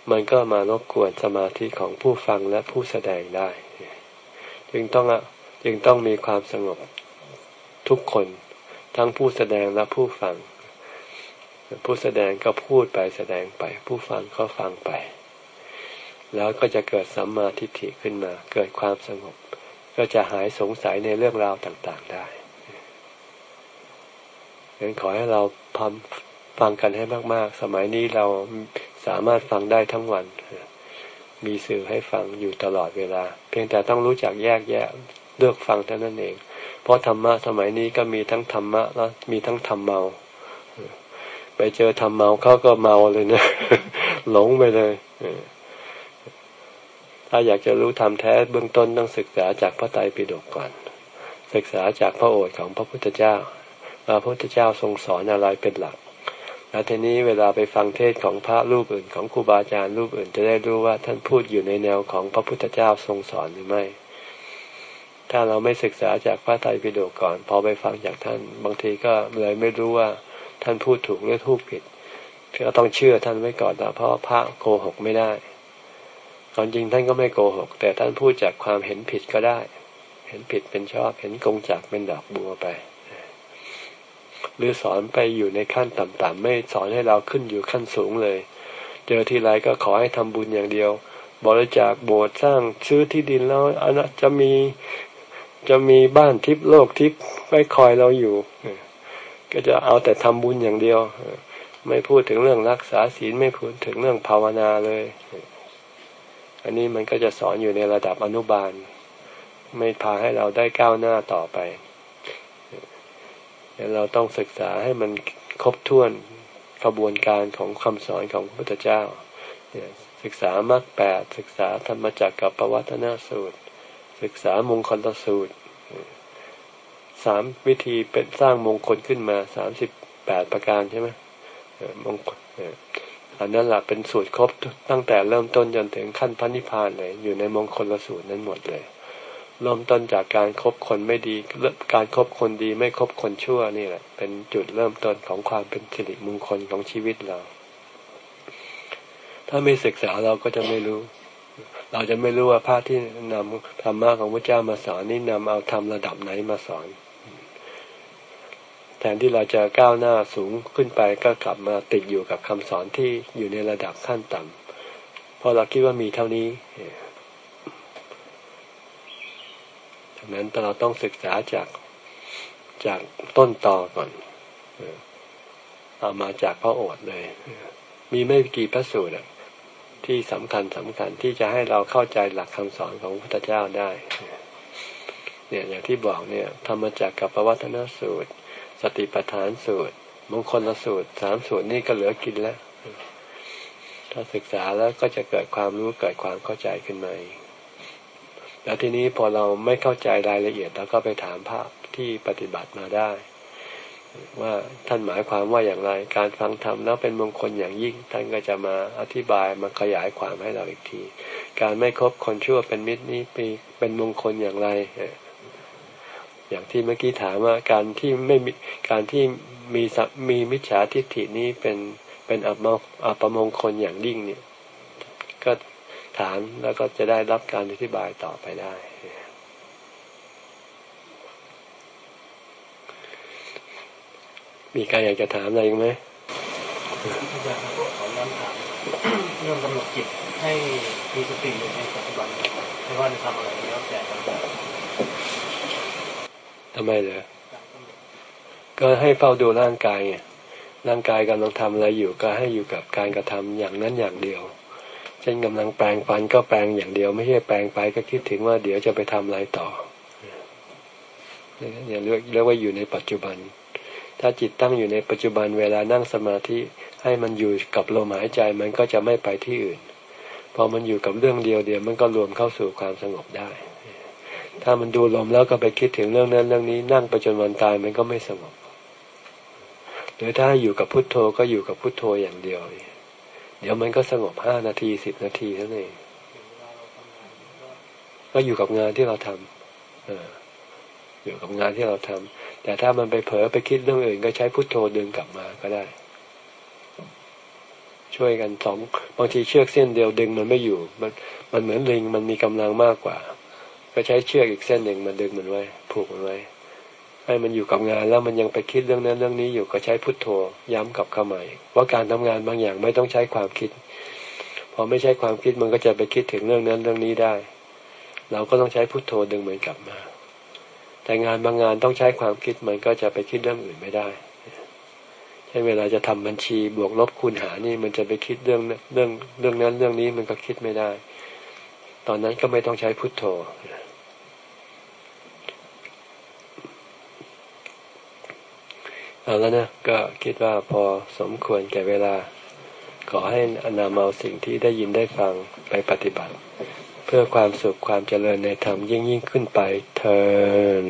มันก็มารบกวนสมาธิของผู้ฟังและผู้แสดงได้ จึงต้องจึงต้องมีความสงบทุกคนทั้งผู้แสดงและผู้ฟัง ผู้แสดงก็พูดไปแสดงไป ผู้ฟังก็ฟังไป แล้วก็จะเกิดสัมมาทิฏฐิขึ้นมา เกิดความสงบ ก็จะหายสงสัยในเรื่องราวต่างๆได้ดังนั้นขอให้เราพมฟังกันให้มาก ๆ สมัยนี้เราสามารถฟังได้ทั้งวัน มีสื่อให้ฟังอยู่ตลอดเวลา เพียงแต่ต้องรู้จักแยกแยะเลือกฟังเท่านั้นเอง เพราะธรรมะสมัยนี้ก็มีทั้งธรรมะแล้วมีทั้งธรรมเมา ไปเจอทำเมาเขาก็เมาเลยนะหลงไปเลยถ้าอยากจะรู้ทำแท้เบื้องต้นต้องศึกษาจากพระไตรปิฎกก่อน ศึกษาจากพระโอษฐ์ของพระพุทธเจ้าพระพุทธเจ้าทรงสอนอะไรเป็นหลัก แล้วทีนี้เวลาไปฟังเทศของพระรูปอื่นของครูบาอาจารย์รูปอื่นจะได้รู้ว่าท่านพูดอยู่ในแนวของพระพุทธเจ้าทรงสอนหรือไม่ ถ้าเราไม่ศึกษาจากพระไตรปิฎกก่อน พอไปฟังจากท่าน บางทีก็เลยไม่รู้ว่าท่านพูดถูกหรือถูกผิดก็ต้องเชื่อท่านไว้ก่อนนะเพราะพระโกหกไม่ได้ความจริงท่านก็ไม่โกหก แต่ท่านพูดจากความเห็นผิดก็ได้ เห็นผิดเป็นชอบ เห็นกงจากเป็นดอกบัวไป หรือสอนไปอยู่ในขั้นต่ำๆไม่สอนให้เราขึ้นอยู่ขั้นสูงเลย เจอทีไรก็ขอให้ทำบุญอย่างเดียว บริจาคโบสถ์สร้างซื้อที่ดินแล้วอันจะมีจะมีบ้านทิพย์โลกทิพย์ไว้คอยเราอยู่ ก็จะเอาแต่ทำบุญอย่างเดียว ไม่พูดถึงเรื่องรักษาศีลไม่พูดถึงเรื่องภาวนาเลย อันนี้มันก็จะสอนอยู่ในระดับอนุบาล ไม่พาให้เราได้ก้าวหน้าต่อไป เราต้องศึกษาให้มันครบถ้วนกระบวนการของคำสอนของพระพุทธเจ้า ศึกษามรรคแปดศึกษาธรรมจักรกับปวัตนสูตร ศึกษามงคลสูตรสามวิธีเป็นสร้างมงคลขึ้นมาสามสิบแปดประการใช่ไหมมงคลอันนั้นแหละเป็นสูตรครบตั้งแต่เริ่มต้นจนถึงขั้นพันิพานเลย อยู่ในมงคลละสูตรนั้นหมดเลย เริ่มต้นจากการครบคนไม่ดี การครบคนดีไม่ครบคนชั่วนี่แหละ เป็นจุดเริ่มต้นของความเป็นสิริมงคลของชีวิตเรา ถ้าไม่ศึกษาเราก็จะไม่รู้ เราจะไม่รู้ว่าพระที่นำธรรมะของพระเจ้ามาสอนนี่นำเอาทำระดับไหนมาสอน แทนที่เราจะก้าวหน้าสูงขึ้นไปก็กลับมาติดอยู่กับคำสอนที่อยู่ในระดับขั้นต่ำเพราะเราคิดว่ามีเท่านี้ดัง นั้นเราต้องศึกษาจากจากต้นต่อก่อนเอามาจากพระโอษฐ์เลย มีไม่กี่พระสูตรที่สำคัญสำคัญที่จะให้เราเข้าใจหลักคำสอนของพระพุทธเจ้าได้ เนี่ยอย่างที่บอกเนี่ยธรรมจักรกับปวัตนสูตร สติปัฏฐานสูตร มงคลละสูตรสามสูตรนี่ก็เหลือกินแล้ว ถ้าศึกษาแล้วก็จะเกิดความรู้เกิดความเข้าใจขึ้นมา แล้วทีนี้พอเราไม่เข้าใจรายละเอียดเราก็ไปถามพระที่ปฏิบัติมาได้ ว่าท่านหมายความว่าอย่างไร การฟังธรรมแล้วเป็นมงคลอย่างยิ่ง ท่านก็จะมาอธิบายมาขยายความให้เราอีกที การไม่คบคนชั่วเป็นมิตรนี้เป็นมงคลอย่างไร อย่างที่เมื่อกี้ถามว่าการที่ไม่มีการที่มีมีมิจฉาทิฏฐินี้เป็นเป็นอัปอัปมงคลอย่างยิ่งเนี่ย ก็ ถามแล้วก็จะได้รับการอธิบายต่อไปได้ มีใครอยากจะถามอะไรไหม
อยากจะขอย้อนถามเรื่องกำหนดจิตให้มีสติอยู่ในปัจจุบันไม่ว่าจะทำอะไรแล้วแต่
ทำไมเหรอก็ให้เฝ้าดูร่างกายไงร่างกายกำลังทำอะไรอยู่ก็ให้อยู่กับการกระทำอย่างนั้นอย่างเดียวเช่นกำลังแปลงฟันก็แปลงอย่างเดียว ไม่ใช่แปลงไปก็คิดถึงว่าเดี๋ยวจะไปทำอะไรต่ออย่าเรียกเรียกว่าอยู่ในปัจจุบัน ถ้าจิตตั้งอยู่ในปัจจุบันเวลานั่งสมาธิให้มันอยู่กับลมหายใจมันก็จะไม่ไปที่อื่น พอมันอยู่กับเรื่องเดียวเดียวมันก็รวมเข้าสู่ความสงบได้ ถ้ามันดูลมแล้วก็ไปคิดถึงเรื่องนั้นเรื่องนี้นั่งไปจนวันตายมันก็ไม่สงบ หรือถ้าอยู่กับพุทโธก็อยู่กับพุทโธอย่างเดียวเเดี๋ยวมันก็สงบห้านาทีสิบนาทีนั่นเองก็อยู่กับงานที่เราทำอยู่กับงานที่เราทำแต่ถ้ามันไปเผลอไปคิดเรื่องอื่น ก็ใช้พุทโธดึงกลับมาก็ได้ ช่วยกันสองบางทีเชือกเส้นเดียวดึงมันไม่อยู่ มันมันเหมือนลิงมันมีกำลังมากกว่า ก็ใช้เชือกอีกเส้นหนึ่งมาดึงมันไว้ผูกมันไว้ ให้มันอยู่กับงานแล้วมันยังไปคิดเรื่องนั้นเรื่องนี้อยู่ก็ใช้พุทโธย้ำกับเข้ามาว่าการทำงานบางอย่างไม่ต้องใช้ความคิด พอไม่ใช้ความคิดมันก็จะไปคิดถึงเรื่องนั้นเรื่องนี้ได้ เราก็ต้องใช้พุทโธดึงมันกลับมา แต่งานบางงานต้องใช้ความคิดมันก็จะไปคิดเรื่องอื่นไม่ได้ใช่เวลาจะทำบัญชีบวกลบคูณหานี่มันจะไปคิดเรื่องเรื่องเรื่องนั้นเรื่องนี้มันก็คิดไม่ได้ ตอนนั้นก็ไม่ต้องใช้พุทโธเเอาแล้วนะก็คิดว่าพอสมควรแก่เวลา ขอให้อนามเอาสิ่งที่ได้ยินได้ฟังไปปฏิบัติ เพื่อความสุขความเจริญในธรรมยิ่งยิ่งขึ้นไปเทิน